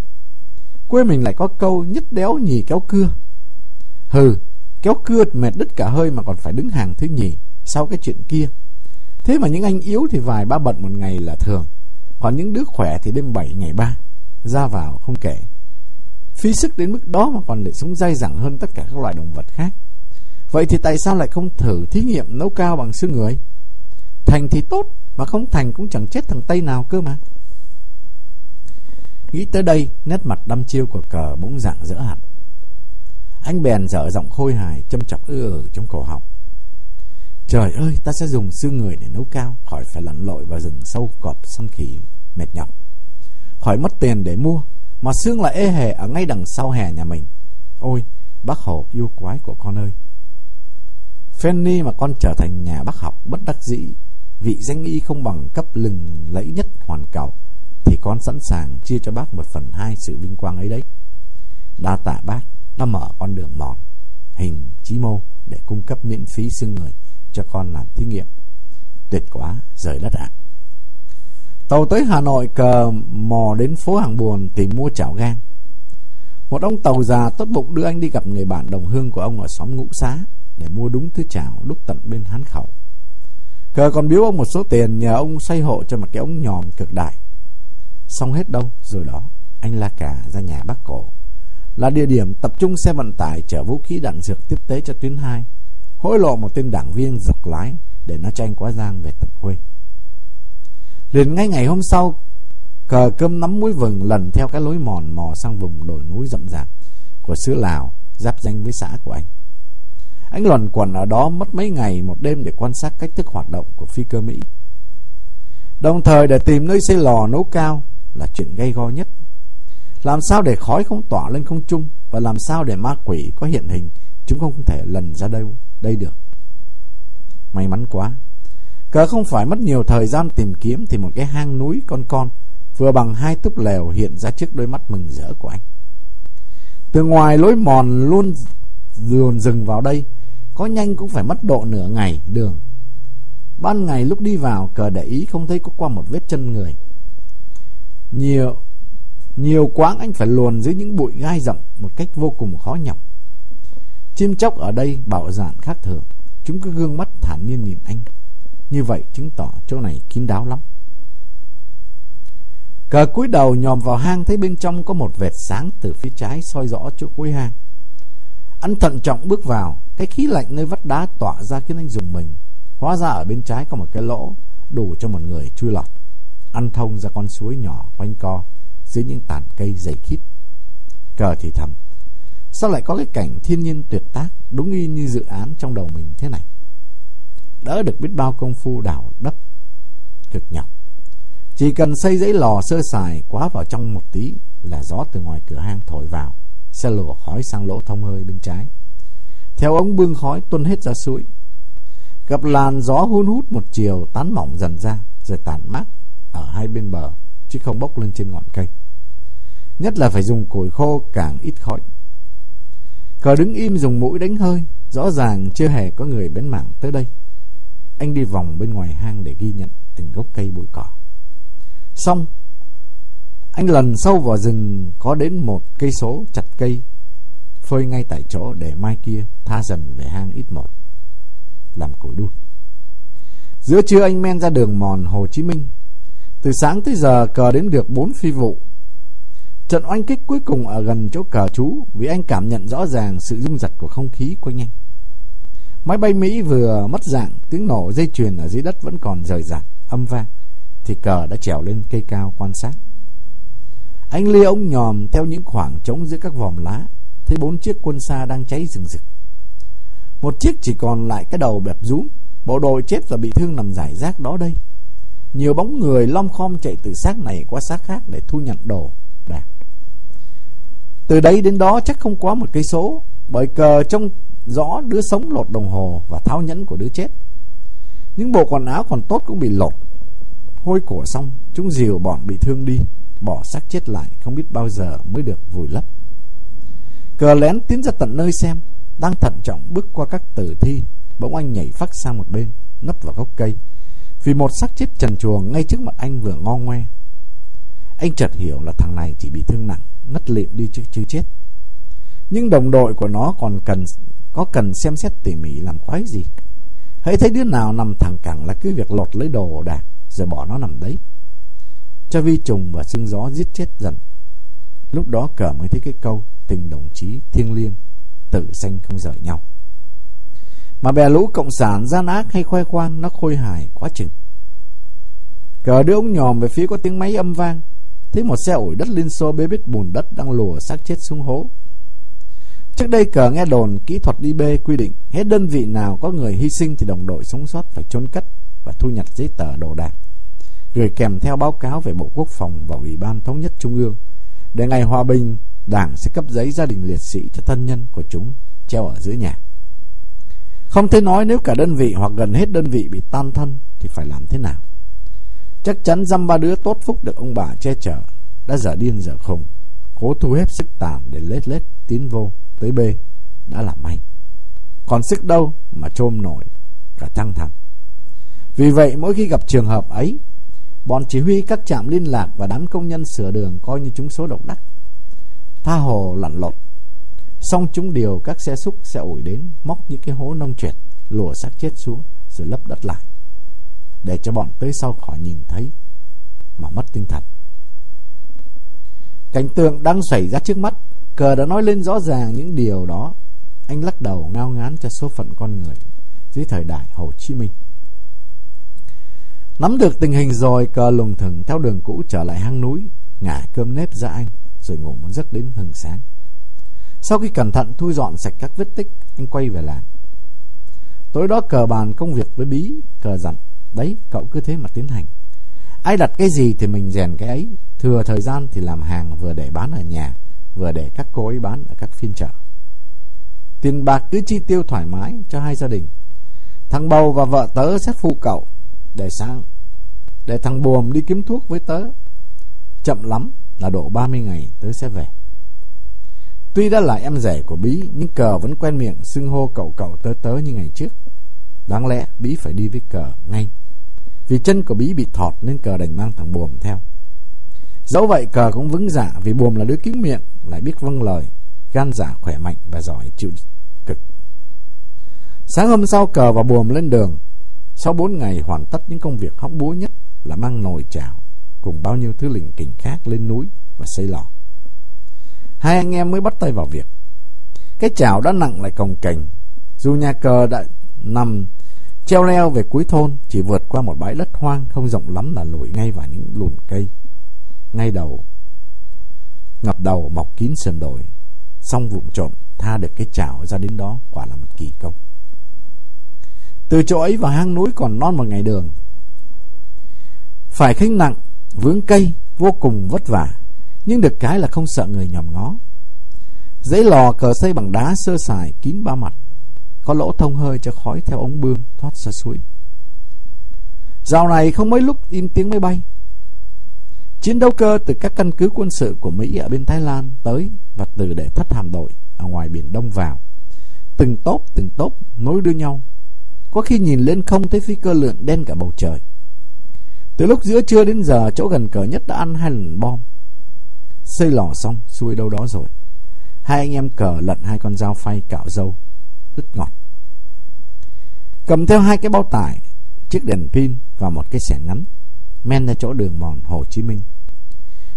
Quê mình lại có câu nhất đéo nhì kéo cưa. Hừ, kéo cưa mệt đứt cả hơi mà còn phải đứng hàng thứ nhì sau cái chuyện kia. Thế mà những anh yếu thì vài ba bận một ngày là thường. Còn những đứa khỏe thì đêm bảy ngày ba, Ra vào không kể Phi sức đến mức đó mà còn lại sống dai dẳng hơn tất cả các loài động vật khác Vậy thì tại sao lại không thử thí nghiệm nấu cao bằng xương người Thành thì tốt, Mà không thành cũng chẳng chết thằng Tây nào cơ mà Nghĩ tới đây, Nét mặt đăm chiêu của cờ bỗng dạng dỡ hẳn anh bèn dở giọng khôi hài, Châm chọc ư ở trong cổ họng. Trời ơi, ta sẽ dùng xương người để nấu cao, Khỏi phải lặn lội vào rừng sâu cọp săn khỉ Mệt nhọc. Khỏi mất tiền để mua, Mà xương lại ê hề ở ngay đằng sau hè nhà mình. Ôi, bác Hồ, yêu quái của con ơi. Fanny mà con trở thành nhà bác học bất đắc dĩ, Vị danh y không bằng cấp lừng lẫy nhất hoàn cầu Thì con sẵn sàng chia cho bác một phần hai sự vinh quang ấy đấy. Đa tạ bác. Nó mở con đường mòn Hình chí mô để cung cấp miễn phí xương người cho con làm thí nghiệm. Tuyệt quá, rời đất ạ. Tàu tới Hà Nội cờ mò đến phố Hàng Buồn tìm mua chảo gan. Một ông tàu già tốt bụng đưa anh đi gặp người bạn đồng hương của ông ở xóm Ngũ Xá để mua đúng thứ chảo đúc tận bên hán khẩu. Cờ còn biếu ông một số tiền nhờ ông xây hộ cho một cái ống nhòm cực đại. Xong hết đâu, rồi đó, anh la cà ra nhà bác cổ là địa điểm tập trung xe vận tải chở vũ khí đạn dược tiếp tế cho tuyến 2, hối lộ một tên đảng viên giặc lái để nó tranh quá giang về tận quê. Liền ngay ngày hôm sau, cờ cơm nắm muối vừng lần theo cái lối mòn mò sang vùng đồi núi rậm rạp của xứ Lào, giáp danh với xã của anh. Anh luẩn quẩn ở đó mất mấy ngày một đêm để quan sát cách thức hoạt động của phi cơ Mỹ. Đồng thời để tìm nơi xây lò nấu cao là chuyện gây go nhất. Làm sao để khói không tỏa lên không trung và làm sao để ma quỷ có hiện hình chúng không thể lần ra đâu đây được. May mắn quá. Cờ không phải mất nhiều thời gian tìm kiếm thì một cái hang núi con con vừa bằng hai túp lều hiện ra trước đôi mắt mừng rỡ của anh. Từ ngoài lối mòn luôn dồn rừng vào đây, có nhanh cũng phải mất độ nửa ngày đường. Ban ngày lúc đi vào, cờ để ý không thấy có qua một vết chân người. Nhiều nhiều quãng anh phải luồn dưới những bụi gai rậm một cách vô cùng khó nhọc. Chim chóc ở đây bảo dạn khác thường, chúng cứ gương mắt thản nhiên nhìn anh. Như vậy chứng tỏ chỗ này kín đáo lắm. Cờ cúi đầu nhòm vào hang thấy bên trong có một vệt sáng từ phía trái soi rõ chỗ cuối hang. Anh thận trọng bước vào, cái khí lạnh nơi vách đá tỏa ra khiến anh dùng mình. Hóa ra ở bên trái có một cái lỗ đủ cho một người chui lọt. Ăn thông ra con suối nhỏ quanh co dưới những tàn cây dày khít. Cờ thì thầm, sao lại có cái cảnh thiên nhiên tuyệt tác đúng y như dự án trong đầu mình thế này? Đỡ được biết bao công phu đào đất cực nhọc. Chỉ cần xây giấy lò sơ sài quá vào trong một tí là gió từ ngoài cửa hang thổi vào, xe lửa khói sang lỗ thông hơi bên trái. Theo ống bưng khói tuôn hết ra suối. Gặp làn gió hun hút một chiều tán mỏng dần ra, rồi tàn mát ở hai bên bờ, chứ không bốc lên trên ngọn cây. Nhất là phải dùng củi khô càng ít khói. Cờ đứng im dùng mũi đánh hơi, rõ ràng chưa hề có người bén mảng tới đây. Anh đi vòng bên ngoài hang để ghi nhận từng gốc cây bụi cỏ. Xong, anh lần sâu vào rừng có đến một cây số chặt cây, phơi ngay tại chỗ để mai kia tha dần về hang ít một, làm củi đun. Giữa trưa anh men ra đường mòn Hồ Chí Minh. Từ sáng tới giờ cờ đến được bốn phi vụ. Trận oanh kích cuối cùng ở gần chỗ cờ chú vì anh cảm nhận rõ ràng sự rung giật của không khí quanh anh. Máy bay Mỹ vừa mất dạng, tiếng nổ dây chuyền ở dưới đất vẫn còn rời rạc, âm vang thì cờ đã trèo lên cây cao quan sát. Anh lia ông nhòm theo những khoảng trống giữa các vòm lá, thấy bốn chiếc quân xa đang cháy rừng rực. Một chiếc chỉ còn lại cái đầu bẹp rúm, bộ đội chết và bị thương nằm rải rác đó đây. Nhiều bóng người lom khom chạy từ xác này qua xác khác để thu nhận đồ đạc. Từ đây đến đó chắc không quá một cây số, bởi cờ trông rõ đứa sống lột đồng hồ và tháo nhẫn của đứa chết. Những bộ quần áo còn tốt cũng bị lột, hôi cổ xong, chúng dìu bọn bị thương đi, bỏ xác chết lại không biết bao giờ mới được vùi lấp. Cờ lén tiến ra tận nơi xem, đang thận trọng bước qua các tử thi, bỗng anh nhảy phát sang một bên, nấp vào gốc cây. Vì một xác chết trần chuồng ngay trước mặt anh vừa ngo ngoe. Anh chợt hiểu là thằng này chỉ bị thương nặng, ngất lịm đi chứ chưa chết. Nhưng đồng đội của nó còn cần có cần xem xét tỉ mỉ làm quái gì. Hãy thấy đứa nào nằm thẳng cẳng là cứ việc lột lấy đồ đạc rồi bỏ nó nằm đấy. Cho vi trùng và sương gió giết chết dần. Lúc đó cờ mới thấy cái câu tình đồng chí thiêng liêng, tự sanh không rời nhau. Mà bè lũ cộng sản gian ác hay khoe khoang nó khôi hài quá chừng. Cờ đưa ống nhòm về phía có tiếng máy âm vang, thấy một xe ủi đất Liên Xô bê bít bùn đất đang lùa xác chết xuống hố. Trước đây cờ nghe đồn kỹ thuật đi bê quy định hết đơn vị nào có người hy sinh thì đồng đội sống sót phải chôn cất và thu nhặt giấy tờ đồ đạc gửi kèm theo báo cáo về Bộ Quốc phòng và Ủy ban Thống nhất Trung ương. Để ngày hòa bình, Đảng sẽ cấp giấy gia đình liệt sĩ cho thân nhân của chúng treo ở giữa nhà. Không thể nói nếu cả đơn vị hoặc gần hết đơn vị bị tan thân thì phải làm thế nào. Chắc chắn dăm ba đứa tốt phúc được ông bà che chở đã dở điên dở khùng, cố thu hết sức tàn để lết lết tiến vô tới B đã là may. Còn sức đâu mà trôm nổi cả thăng thẳng. Vì vậy mỗi khi gặp trường hợp ấy Bọn chỉ huy các trạm liên lạc và đám công nhân sửa đường coi như chúng số độc đắc. Tha hồ lặn lộn. Xong chúng điều các xe xúc, xe ủi đến, móc những cái hố nông trệt, lùa xác chết xuống, rồi lấp đất lại. Để cho bọn tới sau khỏi nhìn thấy, mà mất tinh thần. Cảnh tượng đang xảy ra trước mắt, Cờ đã nói lên rõ ràng những điều đó. Anh lắc đầu ngao ngán cho số phận con người dưới thời đại Hồ Chí Minh. Nắm được tình hình rồi, cờ lùng thừng theo đường cũ trở lại hang núi, ngả cơm nếp ra anh, rồi ngủ một giấc đến hừng sáng. Sau khi cẩn thận thu dọn sạch các vết tích, anh quay về làng. Tối đó cờ bàn công việc với bí, cờ dặn, đấy, cậu cứ thế mà tiến hành. Ai đặt cái gì thì mình rèn cái ấy, thừa thời gian thì làm hàng vừa để bán ở nhà, vừa để các cô ấy bán ở các phiên chợ. Tiền bạc cứ chi tiêu thoải mái cho hai gia đình. Thằng bầu và vợ tớ sẽ phụ cậu để sang để thằng buồm đi kiếm thuốc với tớ. Chậm lắm là độ 30 ngày tớ sẽ về. Tuy đã là em rể của Bí, nhưng cờ vẫn quen miệng xưng hô cậu cậu tớ tớ như ngày trước. Đáng lẽ Bí phải đi với cờ ngay. Vì chân của Bí bị thọt nên cờ đành mang thằng buồm theo. Dẫu vậy cờ cũng vững dạ vì buồm là đứa kính miệng, lại biết vâng lời, gan dạ khỏe mạnh và giỏi chịu cực. Sáng hôm sau cờ và buồm lên đường. Sau bốn ngày hoàn tất những công việc hóc búa nhất là mang nồi chảo cùng bao nhiêu thứ lình kình khác lên núi và xây lò. Hai anh em mới bắt tay vào việc. Cái chảo đã nặng lại cồng cành. Dù nhà cờ đã nằm treo leo về cuối thôn, chỉ vượt qua một bãi đất hoang không rộng lắm là lùi ngay vào những lùn cây. Ngay đầu, ngập đầu mọc kín sườn đồi. Xong vụn trộm, tha được cái chảo ra đến đó quả là một kỳ công. Từ chỗ ấy vào hang núi còn non một ngày đường. Phải khinh nặng, vướng cây, vô cùng vất vả. Nhưng được cái là không sợ người nhòm ngó. Dãy lò cờ xây bằng đá sơ sài kín ba mặt. Có lỗ thông hơi cho khói theo ống bương thoát ra suối. Dạo này không mấy lúc in tiếng máy bay. Chiến đấu cơ từ các căn cứ quân sự của Mỹ ở bên Thái Lan tới và từ để thất hàm đội ở ngoài biển Đông vào. Từng tốp từng tốp nối đuôi nhau. Có khi nhìn lên không thấy phi cơ lượn đen cả bầu trời. Từ lúc giữa trưa đến giờ, chỗ gần cờ nhất đã ăn hai lần bom. Xây lò xong, xuôi đâu đó rồi. Hai anh em cờ lận hai con dao phay cạo dâu. Rất ngọt. Cầm theo hai cái bao tải, chiếc đèn pin và một cái xẻng ngắn. Men ra chỗ đường mòn Hồ Chí Minh.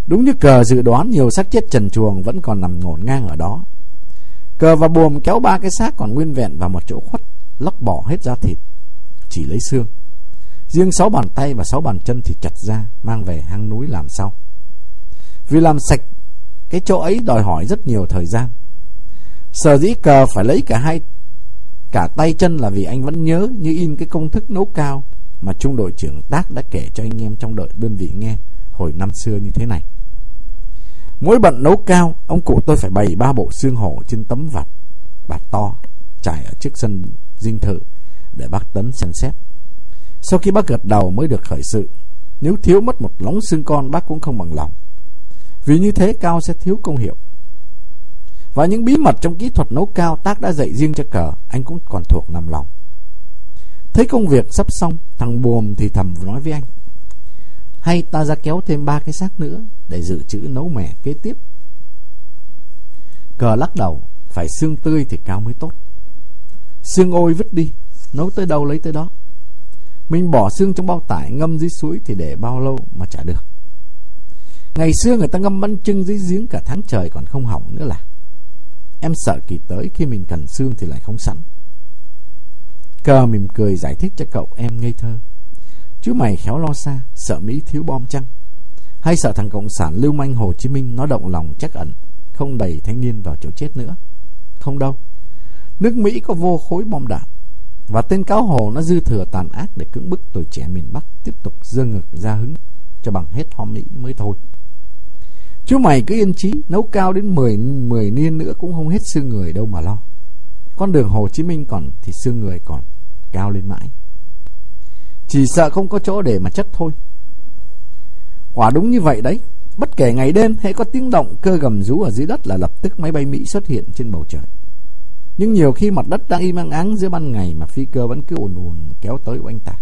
Đúng như cờ dự đoán nhiều xác chết trần chuồng vẫn còn nằm ngổn ngang ở đó. Cờ và buồm kéo ba cái xác còn nguyên vẹn vào một chỗ khuất, lóc bỏ hết da thịt, chỉ lấy xương. Riêng sáu bàn tay và sáu bàn chân thì chặt ra, mang về hang núi làm sau. Vì làm sạch cái chỗ ấy đòi hỏi rất nhiều thời gian. Sở dĩ cờ phải lấy cả hai cả tay chân là vì anh vẫn nhớ như in cái công thức nấu cao mà trung đội trưởng Tác đã kể cho anh em trong đội đơn vị nghe hồi năm xưa như thế này. Mỗi bận nấu cao, ông cụ tôi phải bày ba bộ xương hổ trên tấm vạt, vạt to, trải ở trước sân dinh thự để bác Tấn xem xét. Sau khi bác gật đầu mới được khởi sự. Nếu thiếu mất một lóng xương con bác cũng không bằng lòng. Vì như thế cao sẽ thiếu công hiệu. Và những bí mật trong kỹ thuật nấu cao tác đã dạy riêng cho cờ, anh cũng còn thuộc nằm lòng. Thấy công việc sắp xong, thằng buồm thì thầm nói với anh. Hay ta ra kéo thêm ba cái xác nữa để dự trữ nấu mẻ kế tiếp. Cờ lắc đầu, phải xương tươi thì cao mới tốt. Xương ôi vứt đi, nấu tới đâu lấy tới đó. Mình bỏ xương trong bao tải ngâm dưới suối thì để bao lâu mà trả được. Ngày xưa người ta ngâm bánh trưng dưới giếng cả tháng trời còn không hỏng nữa là. Em sợ kỳ tới khi mình cần xương thì lại không sẵn. Cờ mỉm cười giải thích cho cậu em ngây thơ. Chứ mày khéo lo xa, sợ Mỹ thiếu bom chăng? Hay sợ thằng Cộng sản lưu manh Hồ Chí Minh nó động lòng chắc ẩn, không đẩy thanh niên vào chỗ chết nữa? Không đâu. Nước Mỹ có vô khối bom đạn. Và tên cáo hồ nó dư thừa tàn ác để cưỡng bức tuổi trẻ miền Bắc tiếp tục dơ ngực ra hứng cho bằng hết hoa Mỹ mới thôi. Chú mày cứ yên trí, nấu cao đến 10, 10 niên nữa cũng không hết xương người đâu mà lo. Con đường Hồ Chí Minh còn thì xương người còn cao lên mãi. Chỉ sợ không có chỗ để mà chất thôi. Quả đúng như vậy đấy. Bất kể ngày đêm hãy có tiếng động cơ gầm rú ở dưới đất là lập tức máy bay Mỹ xuất hiện trên bầu trời. Nhưng nhiều khi mặt đất đang im ắng áng giữa ban ngày mà phi cơ vẫn cứ ồn ồn kéo tới oanh tạc.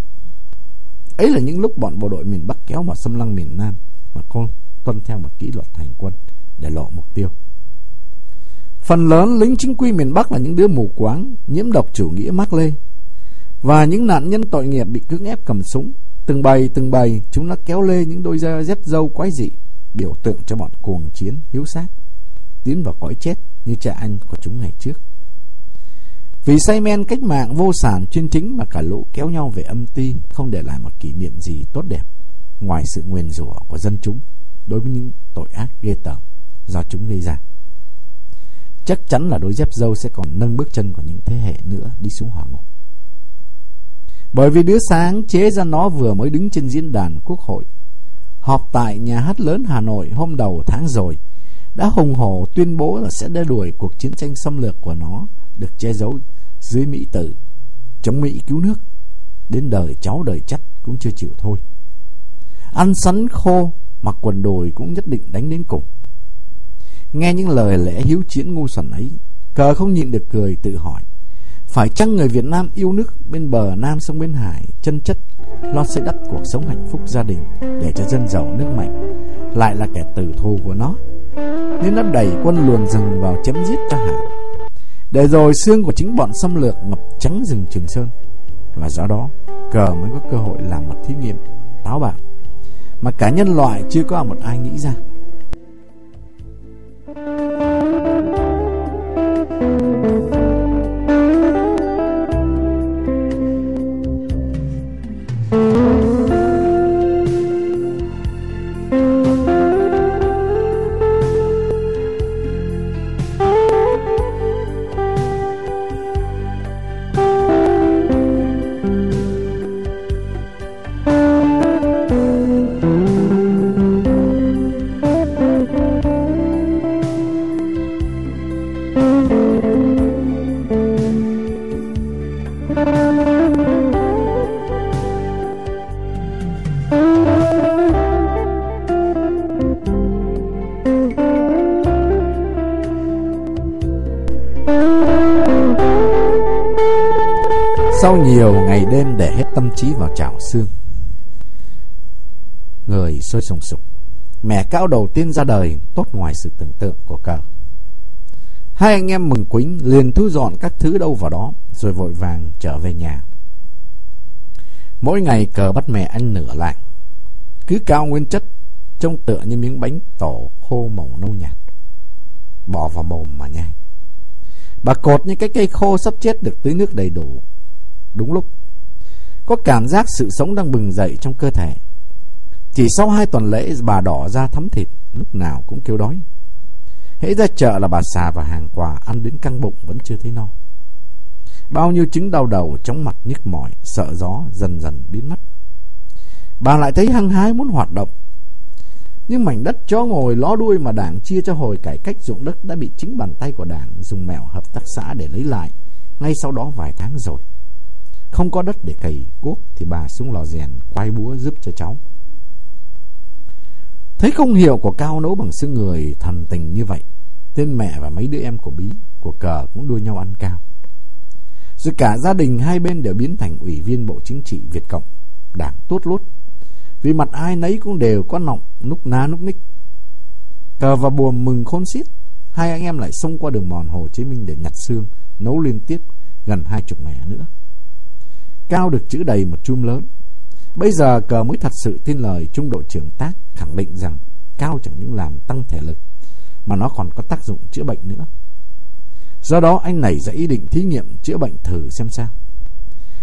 Ấy là những lúc bọn bộ đội miền Bắc kéo vào xâm lăng miền Nam mà con tuân theo một kỷ luật hành quân để lộ mục tiêu. Phần lớn lính chính quy miền Bắc là những đứa mù quáng, nhiễm độc chủ nghĩa Mác Lê. Và những nạn nhân tội nghiệp bị cưỡng ép cầm súng. Từng bầy từng bầy chúng nó kéo lê những đôi da dép dâu quái dị, biểu tượng cho bọn cuồng chiến, hiếu sát. tiến vào cõi chết như cha anh của chúng ngày trước. Vì say men cách mạng vô sản chuyên chính mà cả lũ kéo nhau về âm ti không để lại một kỷ niệm gì tốt đẹp ngoài sự nguyền rủa của dân chúng đối với những tội ác ghê tởm do chúng gây ra. Chắc chắn là đôi dép dâu sẽ còn nâng bước chân của những thế hệ nữa đi xuống hỏa ngục. Bởi vì đứa sáng chế ra nó vừa mới đứng trên diễn đàn quốc hội, họp tại nhà hát lớn Hà Nội hôm đầu tháng rồi, đã hùng hổ tuyên bố là sẽ đe đuổi cuộc chiến tranh xâm lược của nó được che giấu dưới Mỹ tử, chống Mỹ cứu nước đến đời cháu đời chắc cũng chưa chịu thôi ăn sắn khô mặc quần đùi cũng nhất định đánh đến cùng. Nghe những lời lẽ hiếu chiến ngu xuẩn ấy, cờ không nhịn được cười tự hỏi, phải chăng người Việt Nam yêu nước bên bờ Nam sông bên Hải chân chất lo xây đắp cuộc sống hạnh phúc gia đình để cho dân giàu nước mạnh, lại là kẻ tử thù của nó? Nên nó đẩy quân luồn rừng vào chém giết cho hả để rồi xương của chính bọn xâm lược ngập trắng rừng Trường Sơn. Và do đó, cờ mới có cơ hội làm một thí nghiệm. Táo bạo mà cả nhân loại chưa có một ai nghĩ ra. Sùng sục. Mẹ cao đầu tiên ra đời Tốt ngoài sự tưởng tượng của cờ. Hai anh em mừng quính liền thu dọn các thứ đâu vào đó Rồi vội vàng trở về nhà. Mỗi ngày cờ bắt mẹ ăn nửa lạng, Cứ cao nguyên chất Trông tựa như miếng bánh tổ khô màu nâu nhạt. Bỏ vào mồm mà nhai. Bà cột những cái cây khô sắp chết được tưới nước đầy đủ. Đúng lúc. Có cảm giác sự sống đang bừng dậy trong cơ thể. Chỉ sau hai tuần lễ bà đỏ ra thắm thịt, lúc nào cũng kêu đói. Hễ ra chợ là bà xà và hàng quà ăn đến căng bụng vẫn chưa thấy no. Bao nhiêu chứng đau đầu, chóng mặt, nhức mỏi, sợ gió dần dần biến mất. Bà lại thấy hăng hái muốn hoạt động. Nhưng mảnh đất chó ngồi ló đuôi mà đảng chia cho hồi cải cách ruộng đất đã bị chính bàn tay của đảng dùng mèo hợp tác xã để lấy lại ngay sau đó vài tháng rồi. Không có đất để cày cuốc thì bà xuống lò rèn quay búa giúp cho cháu. Thấy công hiệu của cao nấu bằng xương người thần tình như vậy, tên mẹ và mấy đứa em của Bí, của cờ cũng đua nhau ăn cao. Rồi cả gia đình hai bên đều biến thành ủy viên Bộ Chính trị Việt Cộng, đảng tốt lốt. Vì mặt ai nấy cũng đều có nọng, núc ná núc ních. Cờ và buồm mừng khôn xiết, hai anh em lại xông qua đường mòn Hồ Chí Minh để nhặt xương, nấu liên tiếp gần hai chục mẻ nữa. Cao được chữ đầy một chum lớn. Bây giờ cờ mới thật sự tin lời trung đội trưởng tác khẳng định rằng Cao chẳng những làm tăng thể lực mà nó còn có tác dụng chữa bệnh nữa. Do đó anh nảy ra ý định thí nghiệm chữa bệnh thử xem sao.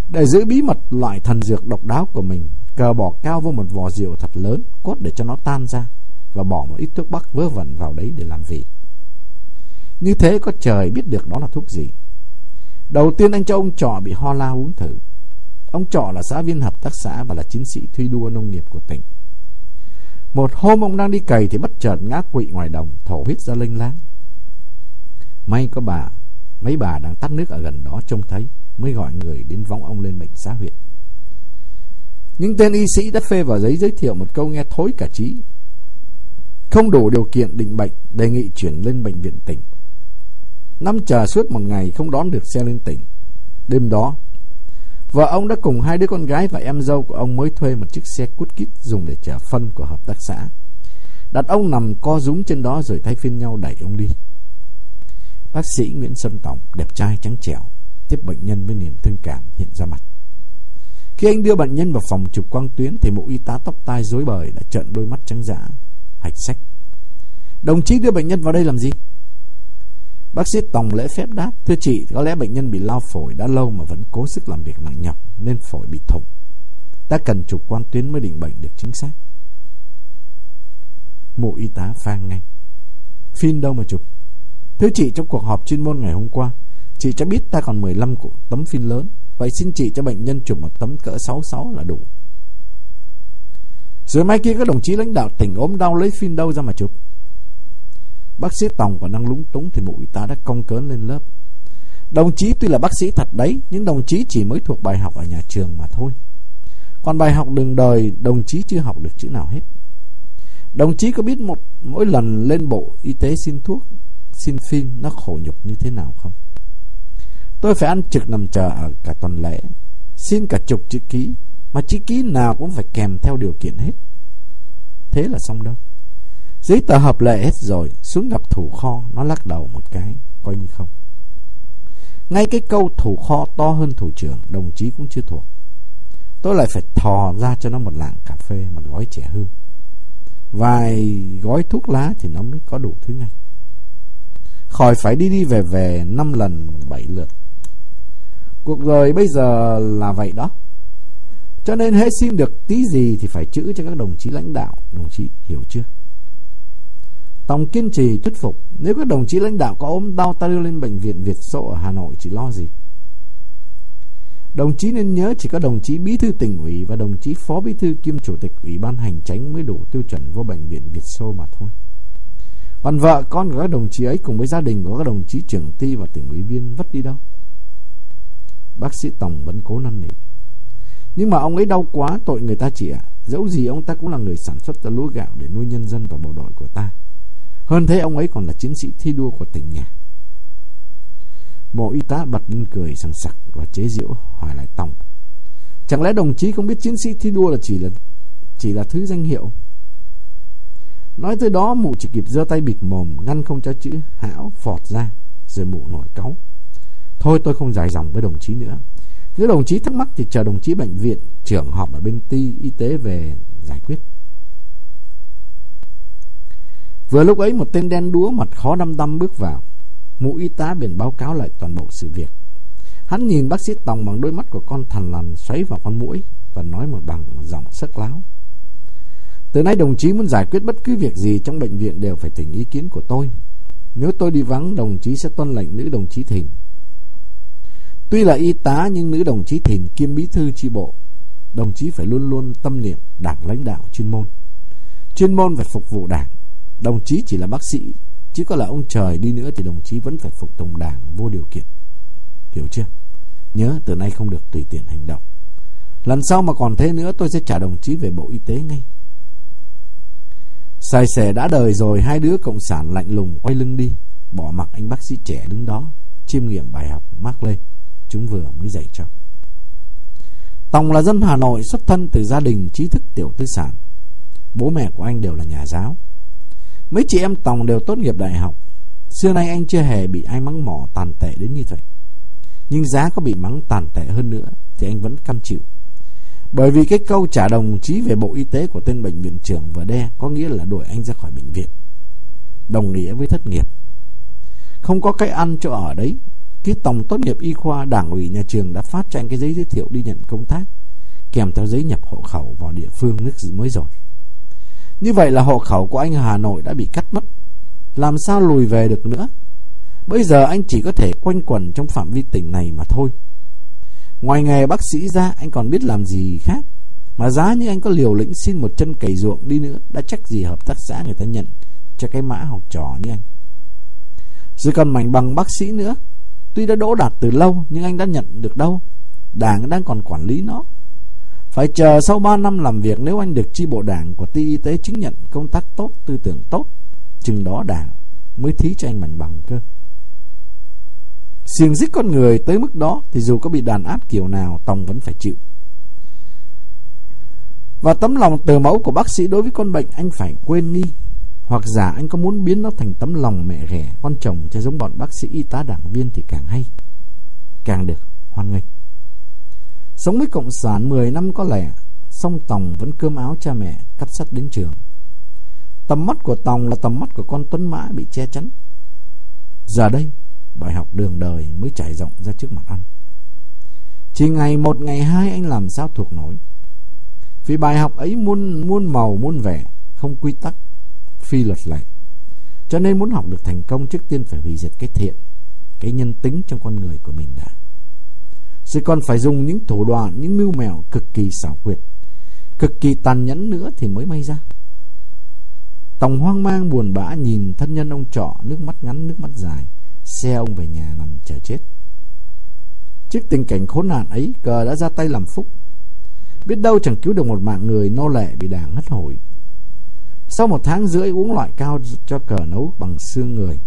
Để giữ bí mật loại thần dược độc đáo của mình, cờ bỏ cao vô một vò rượu thật lớn, cốt để cho nó tan ra và bỏ một ít thuốc bắc vớ vẩn vào đấy để làm vị. Như thế có trời biết được đó là thuốc gì. Đầu tiên anh cho ông trọ bị ho la uống thử. Ông trọ là xã viên hợp tác xã và là chiến sĩ thi đua nông nghiệp của tỉnh. Một hôm ông đang đi cày thì bất chợt ngã quỵ ngoài đồng, thổ huyết ra lênh láng. May có bà, mấy bà đang tắt nước ở gần đó trông thấy, mới gọi người đến vóng ông lên bệnh xã huyện. Những tên y sĩ đã phê vào giấy giới thiệu một câu nghe thối cả trí. Không đủ điều kiện định bệnh, đề nghị chuyển lên bệnh viện tỉnh. Năm chờ suốt một ngày không đón được xe lên tỉnh. Đêm đó, Vợ ông đã cùng hai đứa con gái và em dâu của ông mới thuê một chiếc xe cút kít dùng để chở phân của hợp tác xã. Đặt ông nằm co rúm trên đó rồi thay phiên nhau đẩy ông đi. Bác sĩ Nguyễn Xuân Tổng, đẹp trai trắng trẻo, tiếp bệnh nhân với niềm thương cảm hiện ra mặt. Khi anh đưa bệnh nhân vào phòng chụp quang tuyến thì một y tá tóc tai rối bời đã trợn đôi mắt trắng dã, hạch sách. Đồng chí đưa bệnh nhân vào đây làm gì? Bác sĩ Tòng lễ phép đáp, thưa chị, có lẽ bệnh nhân bị lao phổi đã lâu mà vẫn cố sức làm việc nặng nhọc nên phổi bị thủng. Ta cần chụp quan tuyến mới định bệnh được chính xác. Mụ y tá phang ngay. Phim đâu mà chụp? Thưa chị, trong cuộc họp chuyên môn ngày hôm qua, chị cho biết ta còn 15 tấm phim lớn. Vậy xin chị cho bệnh nhân chụp một tấm cỡ 66 là đủ. Rồi mai kia các đồng chí lãnh đạo tỉnh ốm đau lấy phim đâu ra mà chụp. Bác sĩ Tòng còn đang lúng túng thì mụ y tá đã cong cớn lên lớp. Đồng chí tuy là bác sĩ thật đấy, nhưng đồng chí chỉ mới thuộc bài học ở nhà trường mà thôi. Còn bài học đường đời, đồng chí chưa học được chữ nào hết. Đồng chí có biết một mỗi lần lên bộ y tế xin thuốc, xin phim nó khổ nhục như thế nào không? Tôi phải ăn trực nằm chờ ở cả tuần lễ, xin cả chục chữ ký, mà chữ ký nào cũng phải kèm theo điều kiện hết. Thế là xong đâu. Giấy tờ hợp lệ hết rồi, xuống gặp thủ kho, nó lắc đầu một cái, coi như không. Ngay cái câu thủ kho to hơn thủ trưởng, đồng chí cũng chưa thuộc. Tôi lại phải thò ra cho nó một lạng cà phê, một gói trẻ hương. Vài gói thuốc lá thì nó mới có đủ thứ ngay. Khỏi phải đi đi về về năm lần bảy lượt. Cuộc đời bây giờ là vậy đó. Cho nên hết xin được tí gì thì phải chữ cho các đồng chí lãnh đạo. Đồng chí hiểu chưa? Tòng kiên trì thuyết phục. Nếu các đồng chí lãnh đạo có ốm đau ta đưa lên bệnh viện Việt Sộ ở Hà Nội chỉ lo gì? Đồng chí nên nhớ chỉ có đồng chí bí thư tỉnh ủy Và đồng chí phó bí thư kiêm chủ tịch ủy ban hành tránh Mới đủ tiêu chuẩn vô bệnh viện Việt Sô mà thôi. Còn vợ, con của các đồng chí ấy Cùng với gia đình của các đồng chí trưởng ty và tỉnh ủy viên Vất đi đâu? Bác sĩ Tòng vẫn cố năn nỉ. Nhưng mà ông ấy đau quá, tội người ta chị ạ. Dẫu gì ông ta cũng là người sản xuất ra lúa gạo Để nuôi nhân dân và bộ đội của ta hơn thế ông ấy còn là chiến sĩ thi đua của tỉnh nhà. bộ y tá bật lên cười sẵn sặc và chế giễu hỏi lại Tòng. Chẳng lẽ đồng chí không biết chiến sĩ thi đua là chỉ là chỉ là thứ danh hiệu? Nói tới đó, mụ chỉ kịp giơ tay bịt mồm, ngăn không cho chữ hão phọt ra, rồi mụ nổi cáu. Thôi, tôi không dài dòng với đồng chí nữa. Nếu đồng chí thắc mắc thì chờ đồng chí bệnh viện, trưởng họp ở bên ty y tế về giải quyết. Vừa lúc ấy một tên đen đúa mặt khó đăm đăm bước vào. Mụ y tá biển báo cáo lại toàn bộ sự việc. Hắn nhìn bác sĩ Tòng bằng đôi mắt của con thằn lằn xoáy vào con mũi và nói một bằng giọng sắc láo. Từ nay đồng chí muốn giải quyết bất cứ việc gì trong bệnh viện đều phải tỉnh ý kiến của tôi. Nếu tôi đi vắng, đồng chí sẽ tuân lệnh nữ đồng chí Thìn. Tuy là y tá nhưng nữ đồng chí Thìn kiêm bí thư chi bộ. Đồng chí phải luôn luôn tâm niệm đảng lãnh đạo chuyên môn. Chuyên môn phải phục vụ đảng Đồng chí chỉ là bác sĩ, Chứ có là ông trời đi nữa Thì đồng chí vẫn phải phục tùng đảng vô điều kiện. Hiểu chưa? Nhớ, từ nay không được tùy tiện hành động. Lần sau mà còn thế nữa, Tôi sẽ trả đồng chí về Bộ Y tế ngay. Xài xẻ đã đời rồi, Hai đứa cộng sản lạnh lùng quay lưng đi. Bỏ mặc anh bác sĩ trẻ đứng đó, Chiêm nghiệm bài học Mark Lê. Chúng vừa mới dạy cho. Tòng là dân Hà Nội, xuất thân từ gia đình, trí thức tiểu tư sản. Bố mẹ của anh đều là nhà giáo. Mấy chị em Tòng đều tốt nghiệp đại học. Xưa nay anh chưa hề bị ai mắng mỏ, tàn tệ đến như vậy. Nhưng giá có bị mắng tàn tệ hơn nữa Thì anh vẫn cam chịu. Bởi vì cái câu trả đồng chí về bộ y tế của tên bệnh viện trưởng và đe Có nghĩa là đuổi anh ra khỏi bệnh viện. Đồng nghĩa với thất nghiệp. Không có cái ăn chỗ ở đấy Khi Tòng tốt nghiệp y khoa Đảng ủy nhà trường đã phát cho anh cái giấy giới thiệu đi nhận công tác, Kèm theo giấy nhập hộ khẩu vào địa phương nước mới rồi như vậy là hộ khẩu của anh ở Hà Nội đã bị cắt mất. Làm sao lùi về được nữa? Bây giờ anh chỉ có thể quanh quẩn trong phạm vi tỉnh này mà thôi. Ngoài nghề bác sĩ ra, anh còn biết làm gì khác. Mà giá như anh có liều lĩnh xin một chân cày ruộng đi nữa, đã chắc gì hợp tác xã người ta nhận cho cái mã học trò như anh. Rồi còn mảnh bằng bác sĩ nữa. Tuy đã đỗ đạt từ lâu, nhưng anh đã nhận được đâu. Đảng đang còn quản lý nó. Phải chờ sau 3 năm làm việc nếu anh được chi bộ đảng của ty y tế chứng nhận công tác tốt, tư tưởng tốt, chừng đó đảng mới thí cho anh mảnh bằng cơ. Xiềng xích con người tới mức đó thì dù có bị đàn áp kiểu nào, Tòng vẫn phải chịu. Và tấm lòng từ mẫu của bác sĩ đối với con bệnh anh phải quên đi. Hoặc giả anh có muốn biến nó thành tấm lòng mẹ ghẻ con chồng cho giống bọn bác sĩ y tá đảng viên thì càng hay. Càng được hoan nghênh. Sống với Cộng sản 10 năm có lẽ, song Tòng vẫn cơm áo cha mẹ, cắp sách đến trường. Tầm mắt của Tòng là tầm mắt của con Tuấn Mã bị che chắn. Giờ đây, Bài học đường đời mới trải rộng ra trước mặt anh Chỉ ngày một ngày hai anh làm sao thuộc nổi Vì bài học ấy muôn muôn màu muôn vẻ Không quy tắc Phi luật lệ Cho nên muốn học được thành công Trước tiên phải hủy diệt cái thiện Cái nhân tính trong con người của mình đã rồi còn phải dùng những thủ đoạn, Những mưu mèo cực kỳ xảo quyệt, Cực kỳ tàn nhẫn nữa thì mới may ra. Tòng hoang mang buồn bã nhìn thân nhân ông trọ, Nước mắt ngắn, nước mắt dài, Xe ông về nhà nằm chờ chết. Trước tình cảnh khốn nạn ấy, Cờ đã ra tay làm phúc. Biết đâu chẳng cứu được một mạng người nô lệ bị đảng hất hồi Sau một tháng rưỡi uống loại cao cho cờ nấu bằng xương người,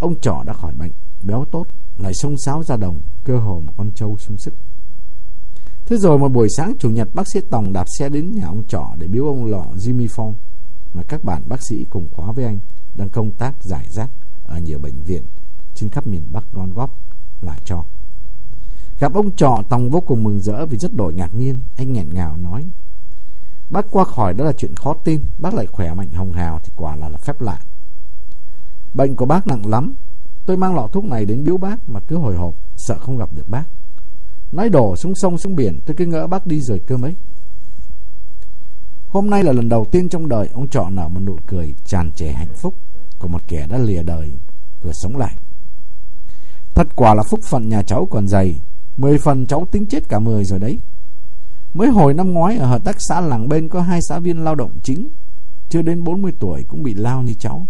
Ông trọ đã khỏi bệnh, Béo tốt. Lại sông sáo ra đồng Cơ hồ một con trâu sung sức Thế rồi một buổi sáng chủ nhật bác sĩ Tòng đạp xe đến nhà ông trọ để biếu ông lọ Jimmy Phong mà các bạn bác sĩ cùng khóa với anh đang công tác giải rác ở nhiều bệnh viện trên khắp miền Bắc non góp lại cho. Gặp ông trọ Tòng vô cùng mừng rỡ vì rất đổi ngạc nhiên. Anh nghẹn ngào nói Bác qua khỏi đó là chuyện khó tin Bác lại khỏe mạnh hồng hào Thì quả là, là phép lạ Bệnh của bác nặng lắm Tôi mang lọ thuốc này đến biếu bác Mà cứ hồi hộp, Sợ không gặp được bác. Nói đổ xuống sông, xuống biển, Tôi cứ ngỡ bác đi rồi cơ mấy. Hôm nay là lần đầu tiên trong đời Ông trọ nở một nụ cười tràn trề hạnh phúc Của một kẻ đã lìa đời, Vừa sống lại. Thật quả là phúc phận nhà cháu còn dày, Mười phần cháu tính chết cả mười rồi đấy. Mới hồi năm ngoái Ở hợp tác xã làng bên có hai xã viên lao động chính, Chưa đến 40 tuổi Cũng bị lao như cháu,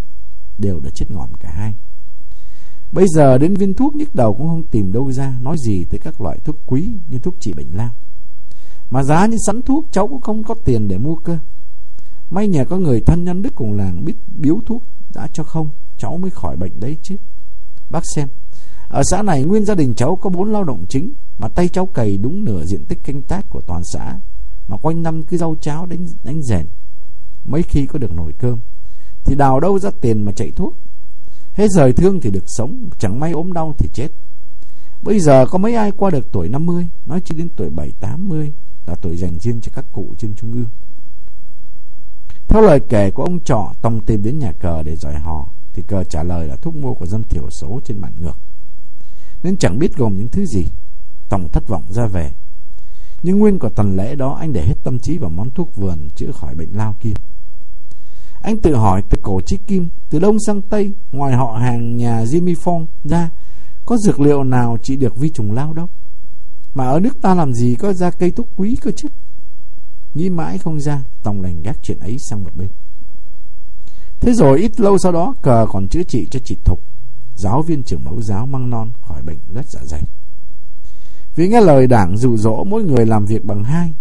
Đều đã chết ngọn cả hai. Bây giờ đến viên thuốc nhức đầu cũng không tìm đâu ra Nói gì tới các loại thuốc quý Như thuốc trị bệnh lao. Mà giá như sẵn thuốc cháu cũng không có tiền để mua cơ. May nhờ có người thân nhân đức cùng làng Biết biếu thuốc đã cho không Cháu mới khỏi bệnh đấy chứ. Bác xem Ở xã này nguyên gia đình cháu có bốn lao động chính Mà tay cháu cày đúng nửa diện tích canh tác của toàn xã Mà quanh năm cứ rau cháo đánh, đánh rèn. Mấy khi có được nồi cơm Thì đào đâu ra tiền mà chạy thuốc. Hết rời thương thì được sống, Chẳng may ốm đau thì chết. Bây giờ có mấy ai qua được tuổi 50 Nói chỉ đến tuổi 7-80 Là tuổi dành riêng cho các cụ trên trung ương. Theo lời kể của ông trọ Tông tìm đến nhà cờ để giỏi họ, Thì cờ trả lời là thuốc mua của dân thiểu số trên bản ngược. Nên chẳng biết gồm những thứ gì. Tòng thất vọng ra về. Nhưng nguyên của tuần lễ đó, Anh để hết tâm trí vào món thuốc vườn Chữa khỏi bệnh lao kia anh tự hỏi từ cổ chí kim, từ đông sang tây, ngoài họ hàng nhà Jimmy Phong ra, có dược liệu nào chỉ được vi trùng lao đâu. Mà ở nước ta làm gì có ra cây thuốc quý cơ chứ. Nghĩ mãi không ra, Tòng đành gác chuyện ấy sang một bên. Thế rồi ít lâu sau đó, cờ còn chữa trị cho chị Thục, giáo viên trưởng mẫu giáo măng non khỏi bệnh lết dạ dày. Vì nghe lời đảng dụ dỗ mỗi người làm việc bằng hai,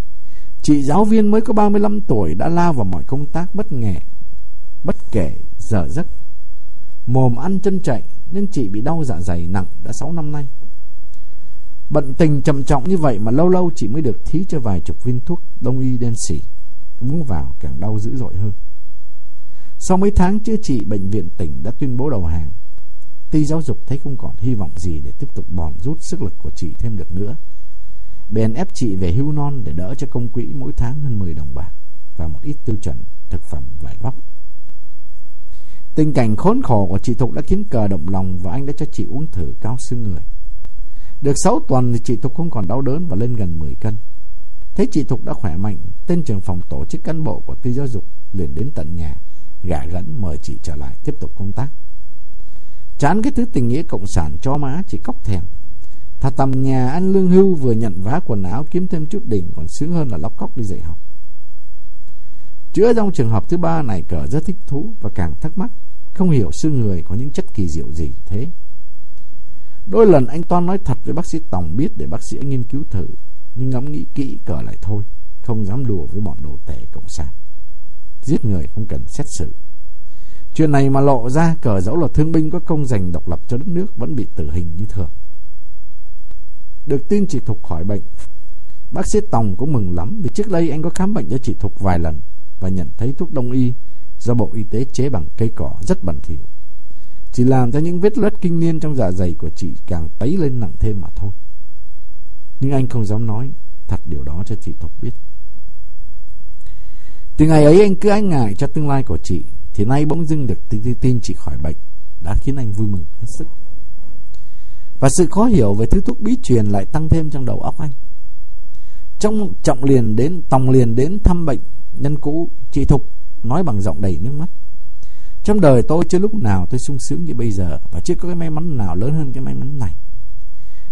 chị giáo viên mới có 35 tuổi đã lao vào mọi công tác bất nghề bất kể giờ giấc. Mồm ăn chân chạy nên chị bị đau dạ dày nặng đã 6 năm nay. Bận tình trầm trọng như vậy mà lâu lâu chị mới được thí cho vài chục viên thuốc đông y đen xỉ. Uống vào càng đau dữ dội hơn. Sau mấy tháng chữa trị, bệnh viện tỉnh đã tuyên bố đầu hàng. Ty giáo dục thấy không còn hy vọng gì để tiếp tục bòn rút sức lực của chị thêm được nữa. Bèn ép chị về hưu non để đỡ cho công quỹ mỗi tháng hơn 10 đồng bạc và một ít tiêu chuẩn thực phẩm vải vóc. Tình cảnh khốn khổ của chị Thục đã khiến cờ động lòng và anh đã cho chị uống thử cao xương người. Được 6 tuần thì chị Thục không còn đau đớn và lên gần 10 cân. Thấy chị Thục đã khỏe mạnh, tên trưởng phòng tổ chức cán bộ của ty giáo dục liền đến tận nhà, gã gẫn mời chị trở lại tiếp tục công tác. Chán cái thứ tình nghĩa cộng sản cho má chị cóc thèm. Thà tầm nhà ăn lương hưu vừa nhận vá quần áo kiếm thêm chút đỉnh còn sướng hơn là lóc cóc đi dạy học. Chữa trong trường hợp thứ ba này cờ rất thích thú và càng thắc mắc không hiểu xương người có những chất kỳ diệu gì thế. Đôi lần anh Toan nói thật với bác sĩ Tòng biết để bác sĩ nghiên cứu thử, Nhưng ngẫm nghĩ kỹ cờ lại thôi, Không dám đùa với bọn đồ tể cộng sản. Giết người không cần xét xử. Chuyện này mà lộ ra, cờ dẫu là thương binh có công giành độc lập cho đất nước Vẫn bị tử hình như thường. Được tin chị Thục khỏi bệnh, Bác sĩ Tòng cũng mừng lắm Vì trước đây anh có khám bệnh cho chị Thục vài lần Và nhận thấy thuốc đông y do Bộ Y tế chế bằng cây cỏ rất bẩn thỉu. Chỉ làm cho những vết loét kinh niên trong dạ dày của chị càng tấy lên nặng thêm mà thôi. Nhưng anh không dám nói thật điều đó cho chị Thục biết. Từ ngày ấy anh cứ ái ngại cho tương lai của chị Thì nay bỗng dưng được tin, tin chị khỏi bệnh Đã khiến anh vui mừng hết sức Và sự khó hiểu về thứ thuốc bí truyền lại tăng thêm trong đầu óc anh. Trong trọng liền đến tòng liền đến thăm bệnh nhân cũ chị Thục nói bằng giọng đầy nước mắt. Trong đời tôi chưa lúc nào tôi sung sướng như bây giờ và chưa có cái may mắn nào lớn hơn cái may mắn này.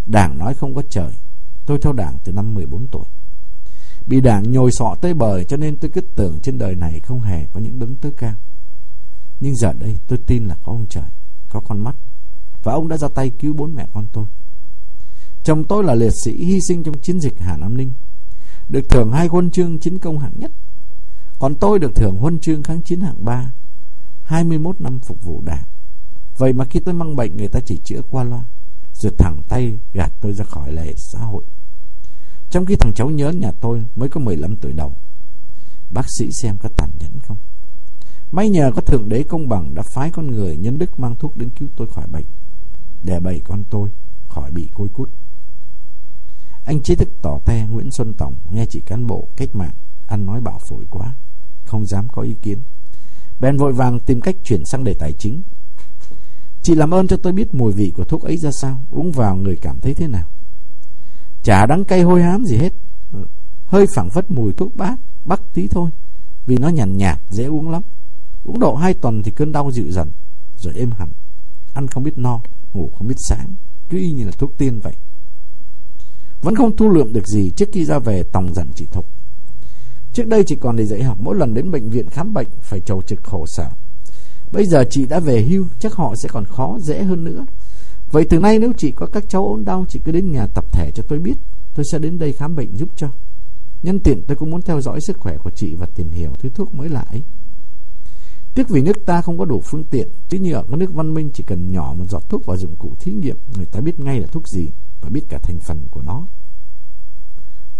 Đảng nói không có trời. Tôi theo đảng từ năm 14 tuổi. Bị đảng nhồi sọ tới bời cho nên tôi cứ tưởng trên đời này không hề có những đấng tới cao. Nhưng giờ đây tôi tin là có ông trời, có con mắt. Và ông đã ra tay cứu bốn mẹ con tôi. Chồng tôi là liệt sĩ hy sinh trong chiến dịch Hà Nam Ninh. Được thưởng hai huân chương chiến công hạng nhất. Còn tôi được thưởng huân chương kháng chiến hạng ba 21 năm phục vụ đảng. Vậy mà khi tôi mang bệnh, người ta chỉ chữa qua loa, rồi thẳng tay gạt tôi ra khỏi lề xã hội. Trong khi thằng cháu nhớ nhà tôi mới có 15 tuổi đầu. Bác sĩ xem có tàn nhẫn không? May nhờ có Thượng Đế công bằng đã phái con người nhân đức mang thuốc đến cứu tôi khỏi bệnh. Để bày con tôi khỏi bị côi cút. Anh chế thức tỏ te Nguyễn Xuân Tổng, nghe chị cán bộ cách mạng ăn nói bảo phổi quá, không dám có ý kiến. Bèn vội vàng tìm cách chuyển sang đề tài chính. Chị làm ơn cho tôi biết mùi vị của thuốc ấy ra sao Uống vào người cảm thấy thế nào. Chả đắng cay hôi hám gì hết. Hơi phảng phất mùi thuốc bác Bắc tí thôi Vì nó nhàn nhạt, nhạt dễ uống lắm. Uống độ 2 tuần thì cơn đau dịu dần Rồi êm hẳn. Ăn không biết no, ngủ không biết sáng. Cứ y như là thuốc tiên vậy. Vẫn không thu lượm được gì Trước khi ra về tòng dặn chị Thục. Trước đây chị còn để dạy học, Mỗi lần đến bệnh viện khám bệnh Phải trầu trực khổ sở. Bây giờ chị đã về hưu, Chắc họ sẽ còn khó, dễ hơn nữa. Vậy từ nay nếu chị có các cháu ốm đau, Chị cứ đến nhà tập thể cho tôi biết. Tôi sẽ đến đây khám bệnh giúp cho. Nhân tiện, tôi cũng muốn theo dõi sức khỏe của chị Và tìm hiểu thứ thuốc mới lạ ấy. Tiếc vì nước ta không có đủ phương tiện, Chứ như ở các nước văn minh Chỉ cần nhỏ một giọt thuốc vào dụng cụ thí nghiệm, Người ta biết ngay là thuốc gì Và biết cả thành phần của nó.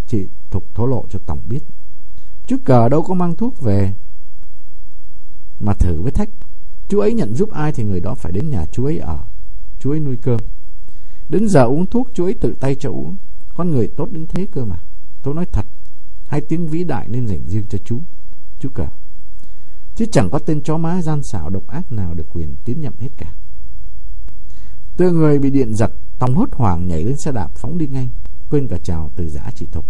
Chị Thục thổ lộ cho Tổng biết. Chú cờ đâu có mang thuốc về. Mà thử với thách, Chú ấy nhận giúp ai thì người đó phải đến nhà chú ấy ở, Chú ấy nuôi cơm. Đến giờ uống thuốc, chú ấy tự tay cho uống. Con người tốt đến thế cơ mà. Tôi nói thật, Hai tiếng vĩ đại nên dành riêng cho chú Chú cờ. Chứ chẳng có tên chó má gian xảo độc ác nào được quyền tiến nhậm hết cả. Từ người bị điện giật, Tòng hốt hoảng nhảy lên xe đạp phóng đi ngay, Quên cả chào từ giã chị Thục.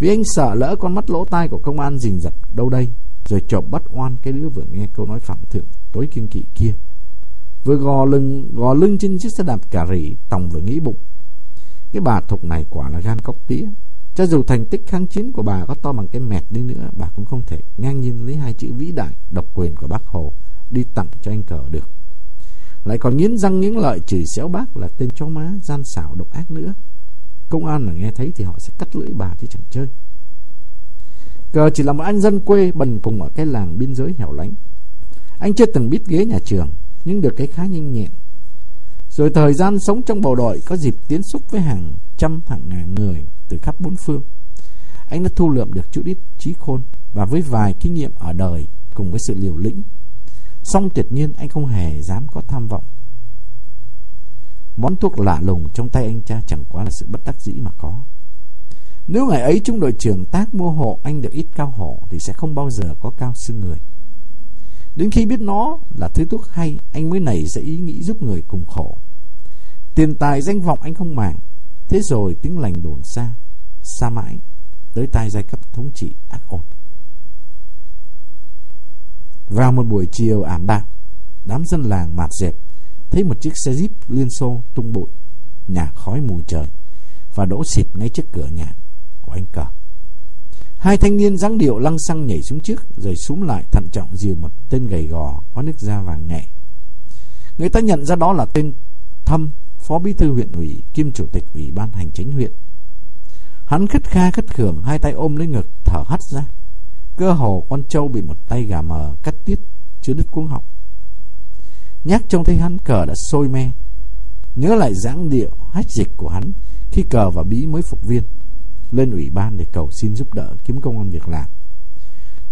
Vì anh sợ lỡ con mắt lỗ tai của công an rình giật đâu đây? Rồi trộm bắt oan cái đứa vừa nghe câu nói phạm thượng tối kiên kỵ kia. Vừa gò lưng gò lưng trên chiếc xe đạp cà rỉ Tòng vừa nghĩ bụng. Cái bà thục này quả là gan cóc tía. Cho dù thành tích kháng chiến của bà có to bằng cái mẹt đi nữa, Bà cũng không thể ngang nhiên lấy hai chữ vĩ đại, Độc quyền của bác Hồ, Đi tặng cho anh cờ được. Lại còn nghiến răng nghiến lợi chửi xéo bác Là tên chó má, gian xảo độc ác nữa. Công an là nghe thấy thì họ sẽ cắt lưỡi bà chứ chẳng chơi Cờ chỉ là một anh dân quê bần cùng ở cái làng biên giới hẻo lánh anh chưa từng biết ghế nhà trường, nhưng được cái khá nhanh nhẹn. Rồi thời gian sống trong bộ đội có dịp tiến xúc với hàng trăm hàng ngàn người từ khắp bốn phương. Anh đã thu lượm được chút ít trí khôn và với vài kinh nghiệm ở đời cùng với sự liều lĩnh. Song tuyệt nhiên anh không hề dám có tham vọng. Món thuốc lạ lùng trong tay anh cha chẳng quá là sự bất đắc dĩ mà có. Nếu ngày ấy trung đội trưởng tác mua hộ anh được ít cao hộ thì sẽ không bao giờ có cao xương người. Đến khi biết nó là thứ thuốc hay, anh mới nảy ra ý nghĩ giúp người cùng khổ. Tiền tài danh vọng anh không màng. Thế rồi tiếng lành đồn xa, xa mãi, tới tai giai cấp thống trị ác ôn. Vào một buổi chiều ảm đạm, đám dân làng mạt dẹp thấy một chiếc xe jeep liên xô tung bụi, nhà khói mù trời và đổ xịt ngay trước cửa nhà của anh cờ. Hai thanh niên dáng điệu lăng xăng nhảy xuống trước Rồi xuống lại thận trọng dìu một tên gầy gò Có nước da vàng nhẹ. Người ta nhận ra đó là tên Thâm Phó bí thư huyện ủy Kiêm chủ tịch ủy ban hành chính huyện. Hắn khất kha khất khưởng Hai tay ôm lấy ngực thở hắt ra. Cơ hồ con trâu bị một tay gà mờ Cắt tiết chưa đứt cuống họng. Nhắc trông thấy hắn cờ đã sôi me Nhớ lại dáng điệu hách dịch của hắn Khi cờ và bí mới phục viên lên ủy ban để cầu xin giúp đỡ kiếm công an việc làm.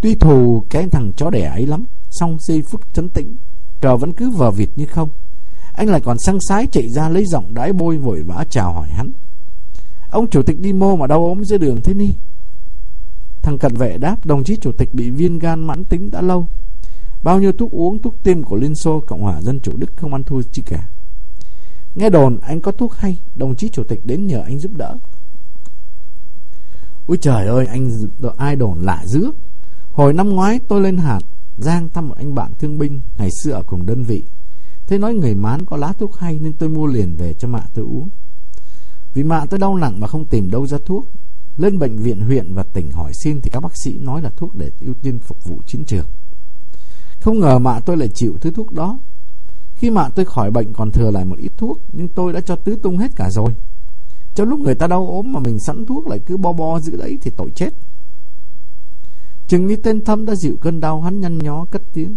Tuy thù cái thằng chó đẻ ấy lắm, xong giây phút chấn tĩnh, cờ vẫn cứ vờ vịt như không. Anh lại còn sang sái chạy ra lấy giọng đái bôi vội vã chào hỏi hắn. Ông chủ tịch đi mô mà đau ốm dưới đường thế ni. Thằng cận vệ đáp đồng chí chủ tịch bị viên gan mãn tính đã lâu. Bao nhiêu thuốc uống, thuốc tiêm của Liên Xô, Cộng hòa Dân Chủ Đức không ăn thua chi cả. Nghe đồn anh có thuốc hay, đồng chí chủ tịch đến nhờ anh giúp đỡ. Ôi trời ơi, anh ai đồn lạ dữ. Hồi năm ngoái tôi lên hạt Giang thăm một anh bạn thương binh ngày xưa ở cùng đơn vị. Thế nói người mán có lá thuốc hay nên tôi mua liền về cho mạ tôi uống. Vì mạ tôi đau nặng mà không tìm đâu ra thuốc. Lên bệnh viện huyện và tỉnh hỏi xin thì các bác sĩ nói là thuốc để ưu tiên phục vụ chiến trường. Không ngờ mạ tôi lại chịu thứ thuốc đó. Khi mạ tôi khỏi bệnh còn thừa lại một ít thuốc nhưng tôi đã cho tứ tung hết cả rồi. Trong lúc người ta đau ốm mà mình sẵn thuốc lại cứ bo bo giữ đấy thì tội chết. Chừng như tên thâm đã dịu cơn đau hắn nhăn nhó cất tiếng.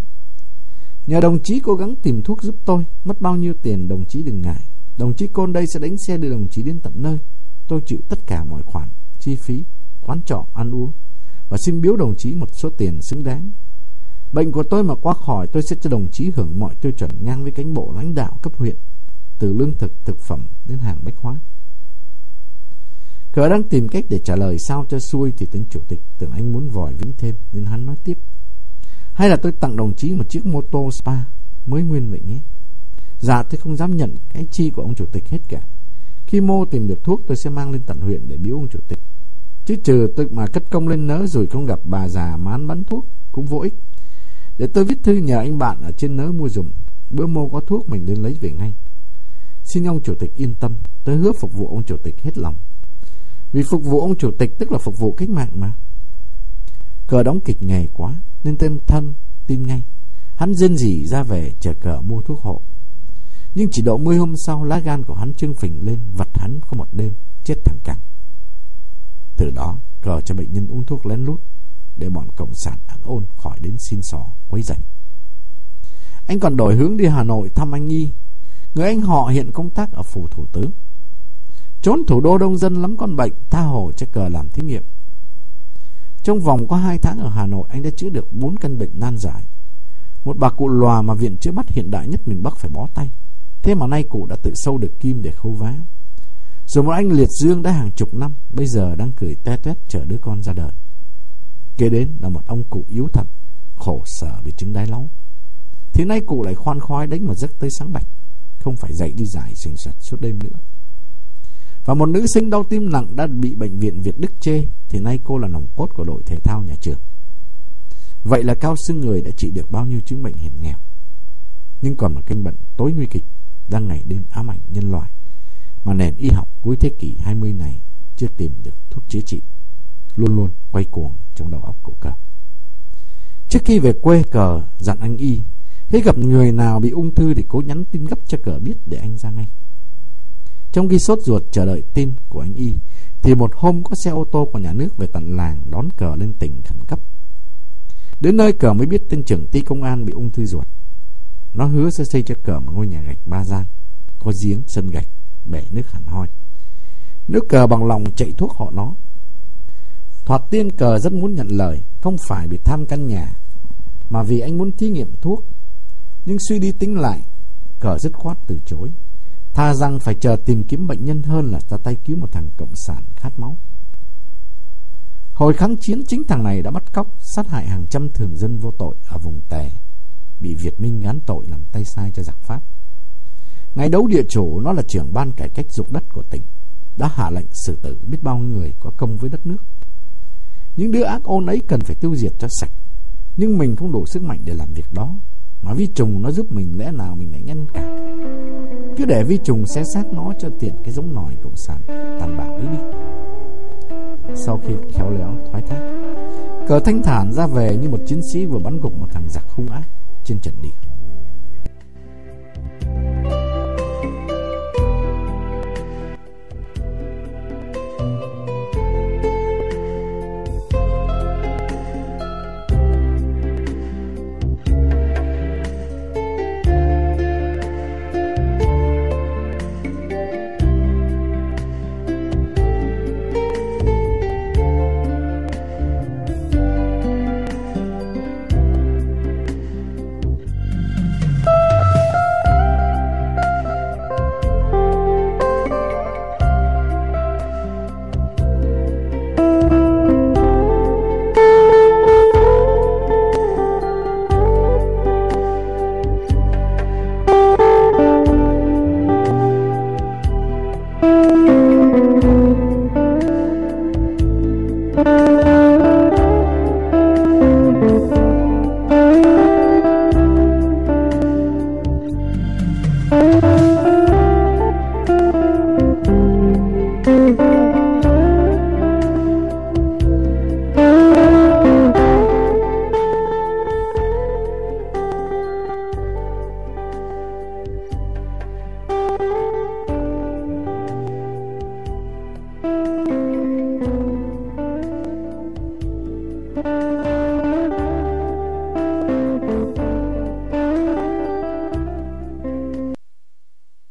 Nhờ đồng chí cố gắng tìm thuốc giúp tôi, mất bao nhiêu tiền đồng chí đừng ngại. Đồng chí Côn đây sẽ đánh xe đưa đồng chí đến tận nơi. Tôi chịu tất cả mọi khoản, chi phí, quán trọ, ăn uống và xin biếu đồng chí một số tiền xứng đáng. Bệnh của tôi mà qua khỏi tôi sẽ cho đồng chí hưởng mọi tiêu chuẩn ngang với cánh bộ lãnh đạo cấp huyện, từ lương thực, thực phẩm đến hàng bách hóa. Cờ đang tìm cách để trả lời sao cho xuôi thì tên chủ tịch tưởng anh muốn vòi vĩnh thêm nên hắn nói tiếp. Hay là tôi tặng đồng chí một chiếc mô tô spa mới nguyên vậy nhé. Dạ tôi không dám nhận cái chi của ông chủ tịch hết cả. Khi mô tìm được thuốc tôi sẽ mang lên tận huyện để biếu ông chủ tịch. Chứ trừ tôi mà cất công lên nớ rồi không gặp bà già mán bắn thuốc cũng vô ích. Để tôi viết thư nhờ anh bạn ở trên nớ mua dùng. Bữa mô có thuốc mình lên lấy về ngay. Xin ông chủ tịch yên tâm, tôi hứa phục vụ ông chủ tịch hết lòng. Vì phục vụ ông chủ tịch tức là phục vụ cách mạng mà. Cờ đóng kịch nghề quá nên tên thân tin ngay. Hắn dân dỉ ra về chờ cờ mua thuốc hộ. Nhưng chỉ độ 10 hôm sau lá gan của hắn trưng phình lên vật hắn có một đêm chết thẳng cẳng. Từ đó cờ cho bệnh nhân uống thuốc lén lút để bọn cộng sản ôn khỏi đến xin xỏ, quấy rầy. Anh còn đổi hướng đi Hà Nội thăm anh Nhi. Người anh họ hiện công tác ở phủ thủ tướng. Trốn thủ đô đông dân lắm con bệnh, Tha hồ cho cờ làm thí nghiệm Trong vòng có 2 tháng ở Hà Nội, Anh đã chữa được 4 căn bệnh nan giải Một bà cụ lòa mà viện chữa mắt hiện đại nhất miền Bắc phải bó tay Thế mà nay cụ đã tự sâu được kim để khâu vá Rồi một anh liệt dương đã hàng chục năm, Bây giờ đang cười te tuét chờ đứa con ra đời Kế đến là một ông cụ yếu thật Khổ sở vì chứng đái láu Thì nay cụ lại khoan khoái đánh mà giấc tới sáng bạch, Không phải dậy đi giải sình sạch suốt đêm nữa. Và một nữ sinh đau tim nặng đã bị bệnh viện Việt Đức chê, Thì nay cô là nòng cốt của đội thể thao nhà trường. Vậy là cao xưng người đã trị được bao nhiêu chứng bệnh hiểm nghèo? Nhưng còn một căn bệnh tối nguy kịch Đang ngày đêm ám ảnh nhân loại, Mà nền y học cuối thế kỷ 20 này Chưa tìm được thuốc chữa trị. Luôn luôn quay cuồng trong đầu óc cậu cả. Trước khi về quê cờ dặn anh y khi gặp người nào bị ung thư thì cố nhắn tin gấp cho cờ biết để anh ra ngay. Trong khi sốt ruột chờ đợi tin của anh Y Thì một hôm có xe ô tô của nhà nước về tận làng Đón cờ lên tỉnh khẩn cấp. Đến nơi cờ mới biết tên trưởng ty công an bị ung thư ruột. Nó hứa sẽ xây cho cờ một ngôi nhà gạch ba gian Có giếng, sân gạch, bể nước hẳn hoi. Nước cờ bằng lòng chạy thuốc họ nó Thoạt tiên cờ rất muốn nhận lời Không phải vì tham căn nhà Mà vì anh muốn thí nghiệm thuốc Nhưng suy đi tính lại Cờ dứt khoát từ chối Tha rằng phải chờ tìm kiếm bệnh nhân hơn là ra tay cứu một thằng cộng sản khát máu. Hồi kháng chiến chính thằng này đã bắt cóc, sát hại hàng trăm thường dân vô tội ở vùng Tè, bị Việt Minh gán tội làm tay sai cho giặc Pháp. Ngày đấu địa chủ nó là trưởng ban cải cách dụng đất của tỉnh, đã hạ lệnh xử tử biết bao người có công với đất nước. Những đứa ác ôn ấy cần phải tiêu diệt cho sạch, nhưng mình không đủ sức mạnh để làm việc đó, mà vi trùng nó giúp mình lẽ nào mình lại ngăn cản. Cứ để vi trùng xé xác nó cho tiện cái giống nòi cộng sản tàn bạo ấy đi. Sau khi khéo léo thoái thác Cờ thanh thản ra về như một chiến sĩ vừa bắn gục một thằng giặc hung ác trên trận địa.